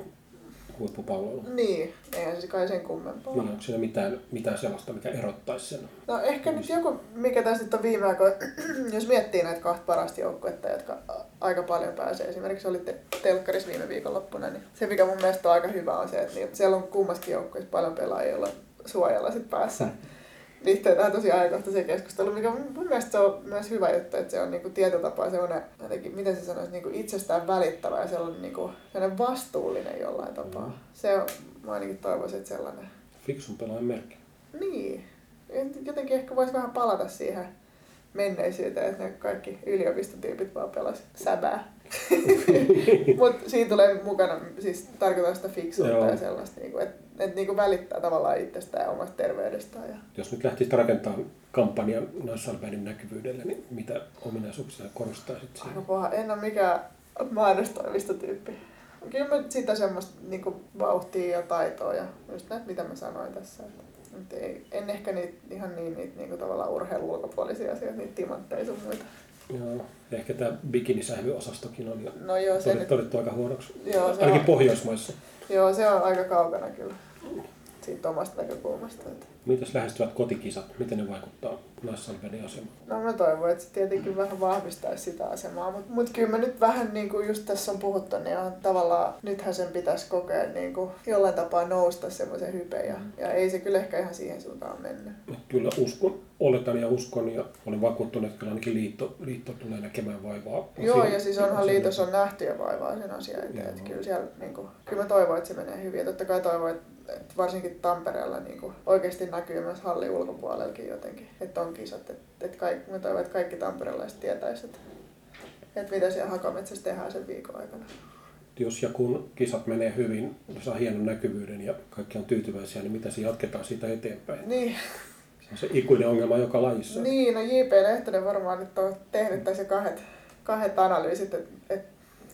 huippupalvelu. Niin, eihän se kai sen kummempaa. Niin, onko siinä mitään, mitään sellaista, mikä erottaisi sen? No ehkä nyt joku, mikä tässä nyt on viime aikoina, jos miettii näitä kahta parasta joukkuetta, jotka aika paljon pääsee. Esimerkiksi oli telkkaris viime viikonloppuna, niin se mikä mun mielestä on aika hyvä on se, että niin, siellä on kummaskin joukkueessa paljon pelaajia, joilla suojalla sit päässä. liittyy tähän tosi ajankohtaiseen keskusteluun, mikä mun mielestä se on myös hyvä juttu, että se on niinku tietyllä tapaa sellainen, jotenkin, miten se sanoisi, niinku itsestään välittävä ja sellainen, niinku, sellainen vastuullinen jollain tapaa. Mm. Se on, mä ainakin toivoisin, että sellainen. Fiksun pelaajan merkki. Niin. Jotenkin ehkä voisi vähän palata siihen menneisyyteen, että ne kaikki yliopistotyypit vaan pelas säbää. Mutta siinä tulee mukana, siis tarkoitan sitä fiksuutta Joo. ja sellaista, niinku, että et niinku välittää tavallaan itsestään ja omasta terveydestään. Ja... Jos nyt lähtisi rakentamaan kampanjan naissalpäiden näkyvyydelle, niin mitä ominaisuuksia korostaisit siihen? Aika paha. En ole mikään mainostoimistotyyppi. Kyllä mä sitä semmoista niinku vauhtia ja taitoa ja just näitä, mitä mä sanoin tässä. Että ei, en ehkä niitä, ihan niin niitä niinku tavallaan urheilun ulkopuolisia asioita, niitä timantteja sun muita. Joo, ehkä tämä bikinisähvyosastokin on jo no joo, se todettu, nyt... aika huonoksi, joo, se ainakin on... Pohjoismaissa. Joo, se on aika kaukana kyllä siitä omasta näkökulmasta. Että... Mitäs lähestyvät kotikisat, miten ne vaikuttaa naissalibändin asemaa? No mä toivon, että se tietenkin vähän vahvistaisi sitä asemaa, mutta mut kyllä mä nyt vähän niin kuin just tässä on puhuttu, niin on tavallaan nythän sen pitäisi kokea niin kuin jollain tapaa nousta semmoisen hypeen ja, ja ei se kyllä ehkä ihan siihen suuntaan mennyt. Kyllä uskon, oletan ja uskon ja olen vakuuttunut, että kyllä ainakin liitto, liitto tulee näkemään vaivaa. Joo, siihen, ja siis onhan liitos on nähty jo vaivaa sen asian eteen. Että kyllä, siellä, niin kuin, kyllä mä toivon, että se menee hyvin. Ja totta kai toivon, että varsinkin Tampereella niin kuin, oikeasti näkyy myös hallin ulkopuolellakin jotenkin, että on kisat. Että, että kaikki, mä toivon, että kaikki tamperelaiset tietäisivät, että, että mitä siellä Hakametsässä tehdään sen viikon aikana jos ja kun kisat menee hyvin, saa hienon näkyvyyden ja kaikki on tyytyväisiä, niin mitä se jatketaan siitä eteenpäin? Niin. Se on se ikuinen ongelma joka lajissa. Niin, no J.P. Lehtonen varmaan nyt on tehnyt tässä kahdet, kahdet analyysit, että et,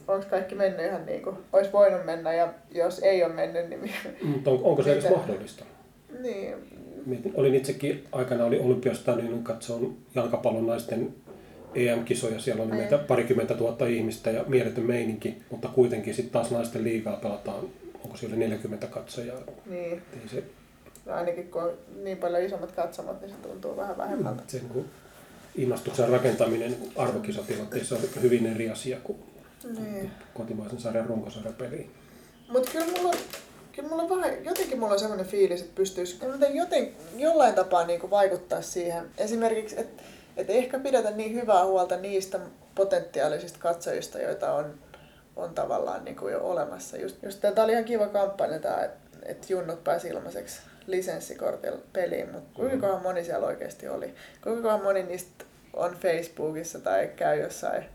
onko kaikki mennyt ihan niin kuin olisi voinut mennä ja jos ei ole mennyt, niin... Mutta on, onko se edes mahdollista? Niin. Mietin, olin itsekin aikana oli Olympiastadionin katsoin jalkapallon naisten EM-kisoja, siellä oli meitä parikymmentä tuhatta ihmistä ja mieletön meininki, mutta kuitenkin sitten taas naisten liigaa pelataan, onko siellä 40 katsojaa. Niin. Ei se... Ainakin kun on niin paljon isommat katsomat, niin se tuntuu vähän vähemmältä. Sen kun innostuksen rakentaminen arvokisatilanteessa on hyvin eri asia kuin niin. kotimaisen sarjan runkosarjapeliin. Mutta kyllä mulla kyllä mulla vähän, jotenkin mulla on sellainen fiilis, että pystyisi joten, jollain tapaa niin kuin vaikuttaa siihen. Esimerkiksi, että et ehkä pidetä niin hyvää huolta niistä potentiaalisista katsojista, joita on, on tavallaan niin kuin jo olemassa. Just, just tämä oli ihan kiva kampanja, tämä, että et junnut pääsi ilmaiseksi lisenssikortilla peliin, mutta kuinka mm-hmm. moni siellä oikeasti oli? Kuinka moni niistä on Facebookissa tai käy jossain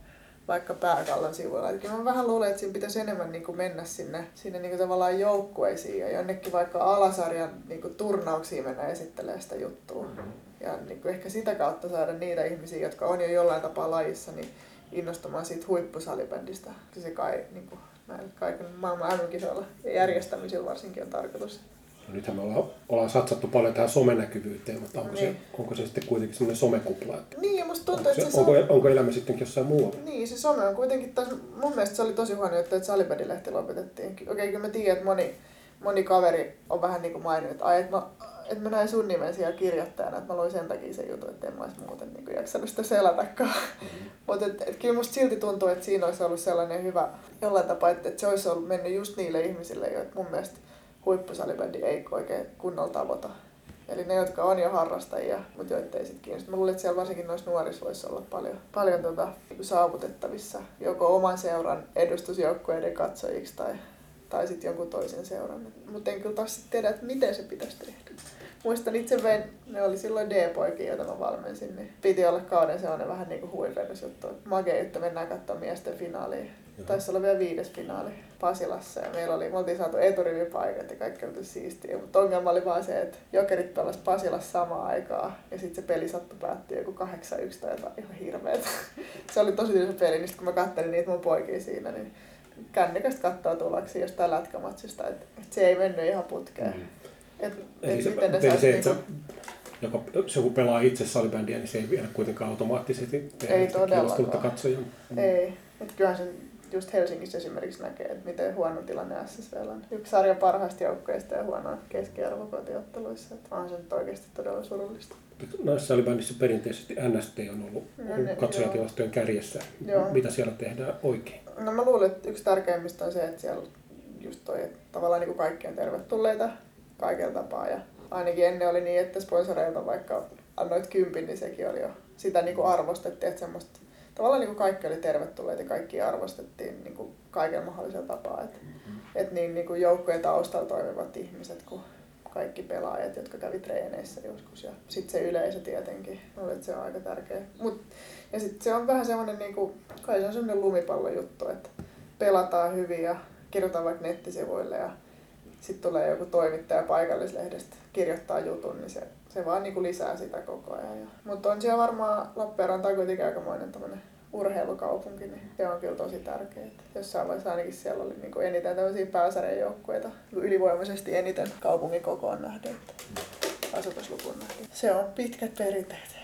vaikka pääkallon sivuilla. Eli mä vähän luulen, että siinä pitäisi enemmän niin kuin mennä sinne, sinne niin kuin tavallaan joukkueisiin ja jonnekin vaikka alasarjan niin kuin turnauksiin mennä esittelemään sitä juttua. Mm-hmm ja niin kuin ehkä sitä kautta saada niitä ihmisiä, jotka on jo jollain tapaa lajissa, niin innostumaan siitä huippusalibändistä. Se kai niin kuin, näillä kaiken maailman MM-kisoilla ja järjestämisillä varsinkin on tarkoitus. No nythän me ollaan, ollaan satsattu paljon tähän somenäkyvyyteen, mutta onko, niin. se, onko se sitten kuitenkin semmoinen somekupla? Että niin, ja musta tuntuu, onko, että se, onko, onko elämä sitten jossain muualla? Niin, se some on kuitenkin taas, mun mielestä se oli tosi huono juttu, että salibändilehti lopetettiin. Okei, okay, kyllä mä tiedän, että moni, moni kaveri on vähän niin kuin maininnut, että, ai, että mä että mä näin sun nimen siellä kirjoittajana, että mä luin sen takia sen jutun, että en mä olisi muuten niin jaksanut sitä selatakaan. Mm-hmm. Mutta et, et, kyllä musta silti tuntuu, että siinä olisi ollut sellainen hyvä jollain tapaa, että, että se olisi ollut mennyt just niille ihmisille, joita mun mielestä huippusalibändi ei oikein kunnolla tavoita. Eli ne, jotka on jo harrastajia, mutta joita ei sitten kiinnosta. Mä luulen, että siellä varsinkin noissa nuorissa voisi olla paljon, paljon tota, saavutettavissa. Joko oman seuran edustusjoukkueiden katsojiksi tai, tai sitten jonkun toisen seuran. Mutta en kyllä taas tiedä, että miten se pitäisi tehdä muistan itse vein, ne oli silloin D-poikia, joita mä valmensin, niin piti olla kauden sellainen vähän niin kuin huipennusjuttu. Makea, että mennään katsomaan miesten finaaliin. Taisi olla vielä viides finaali Pasilassa ja meillä oli, me oltiin saatu eturivipaikat ja kaikki oli siistiä. Mutta ongelma oli vaan se, että jokerit pelas Pasilassa samaan aikaan ja sitten se peli sattui päättyi joku 8-1 tai jotain ihan hirveet. se oli tosi tylsä peli, niin kun mä kattelin niitä mun poikia siinä, niin kännykästä katsoa tuloksia jostain lätkämatsista, että et se ei mennyt ihan putkeen. Mm. Et, et se, miten ne se, se, että joka, se joku pelaa itse salibändiä, niin se ei viedä kuitenkaan automaattisesti ei todellakaan. katsojan. Ei. Et kyllähän sen just Helsingissä esimerkiksi näkee, että miten huono tilanne SSV on. Yksi sarja parhaista joukkueista ja huono keskiarvo kotiotteluissa. Että on se nyt oikeasti todella surullista. Noissa salibändissä perinteisesti NST on ollut no, katsojatilastojen kärjessä. Joo. Mitä siellä tehdään oikein? No mä luulen, että yksi tärkeimmistä on se, että siellä just toi, että tavallaan niin kuin kaikki on tervetulleita kaikella tapaa. Ja ainakin ennen oli niin, että sponsoreilta vaikka annoit kympin, niin sekin oli jo sitä niin kuin arvostettiin, että semmoista tavallaan niin kuin kaikki oli tervetulleita ja kaikki arvostettiin niin kuin kaiken mahdollisella tapaa. Että mm-hmm. et niin, niin kuin joukkojen taustalla toimivat ihmiset kuin kaikki pelaajat, jotka kävi treeneissä joskus. Ja sitten se yleisö tietenkin, että se on aika tärkeä. Mut, ja sitten se on vähän semmoinen, niin kuin, kai se on semmoinen lumipallojuttu, että pelataan hyvin ja kirjoitetaan vaikka nettisivuille ja sitten tulee joku toimittaja paikallislehdestä kirjoittaa jutun, niin se, se vaan niin kuin lisää sitä koko ajan. Mutta on siellä varmaan Lappeenranta on kuitenkin aikamoinen urheilukaupunki, niin se on kyllä tosi tärkeää. Jossain vaiheessa ainakin siellä oli niin kuin eniten tämmöisiä pääsarjajoukkueita, niin ylivoimaisesti eniten kaupungin kokoon nähden, asukaslukun nähden. Se on pitkät perinteet.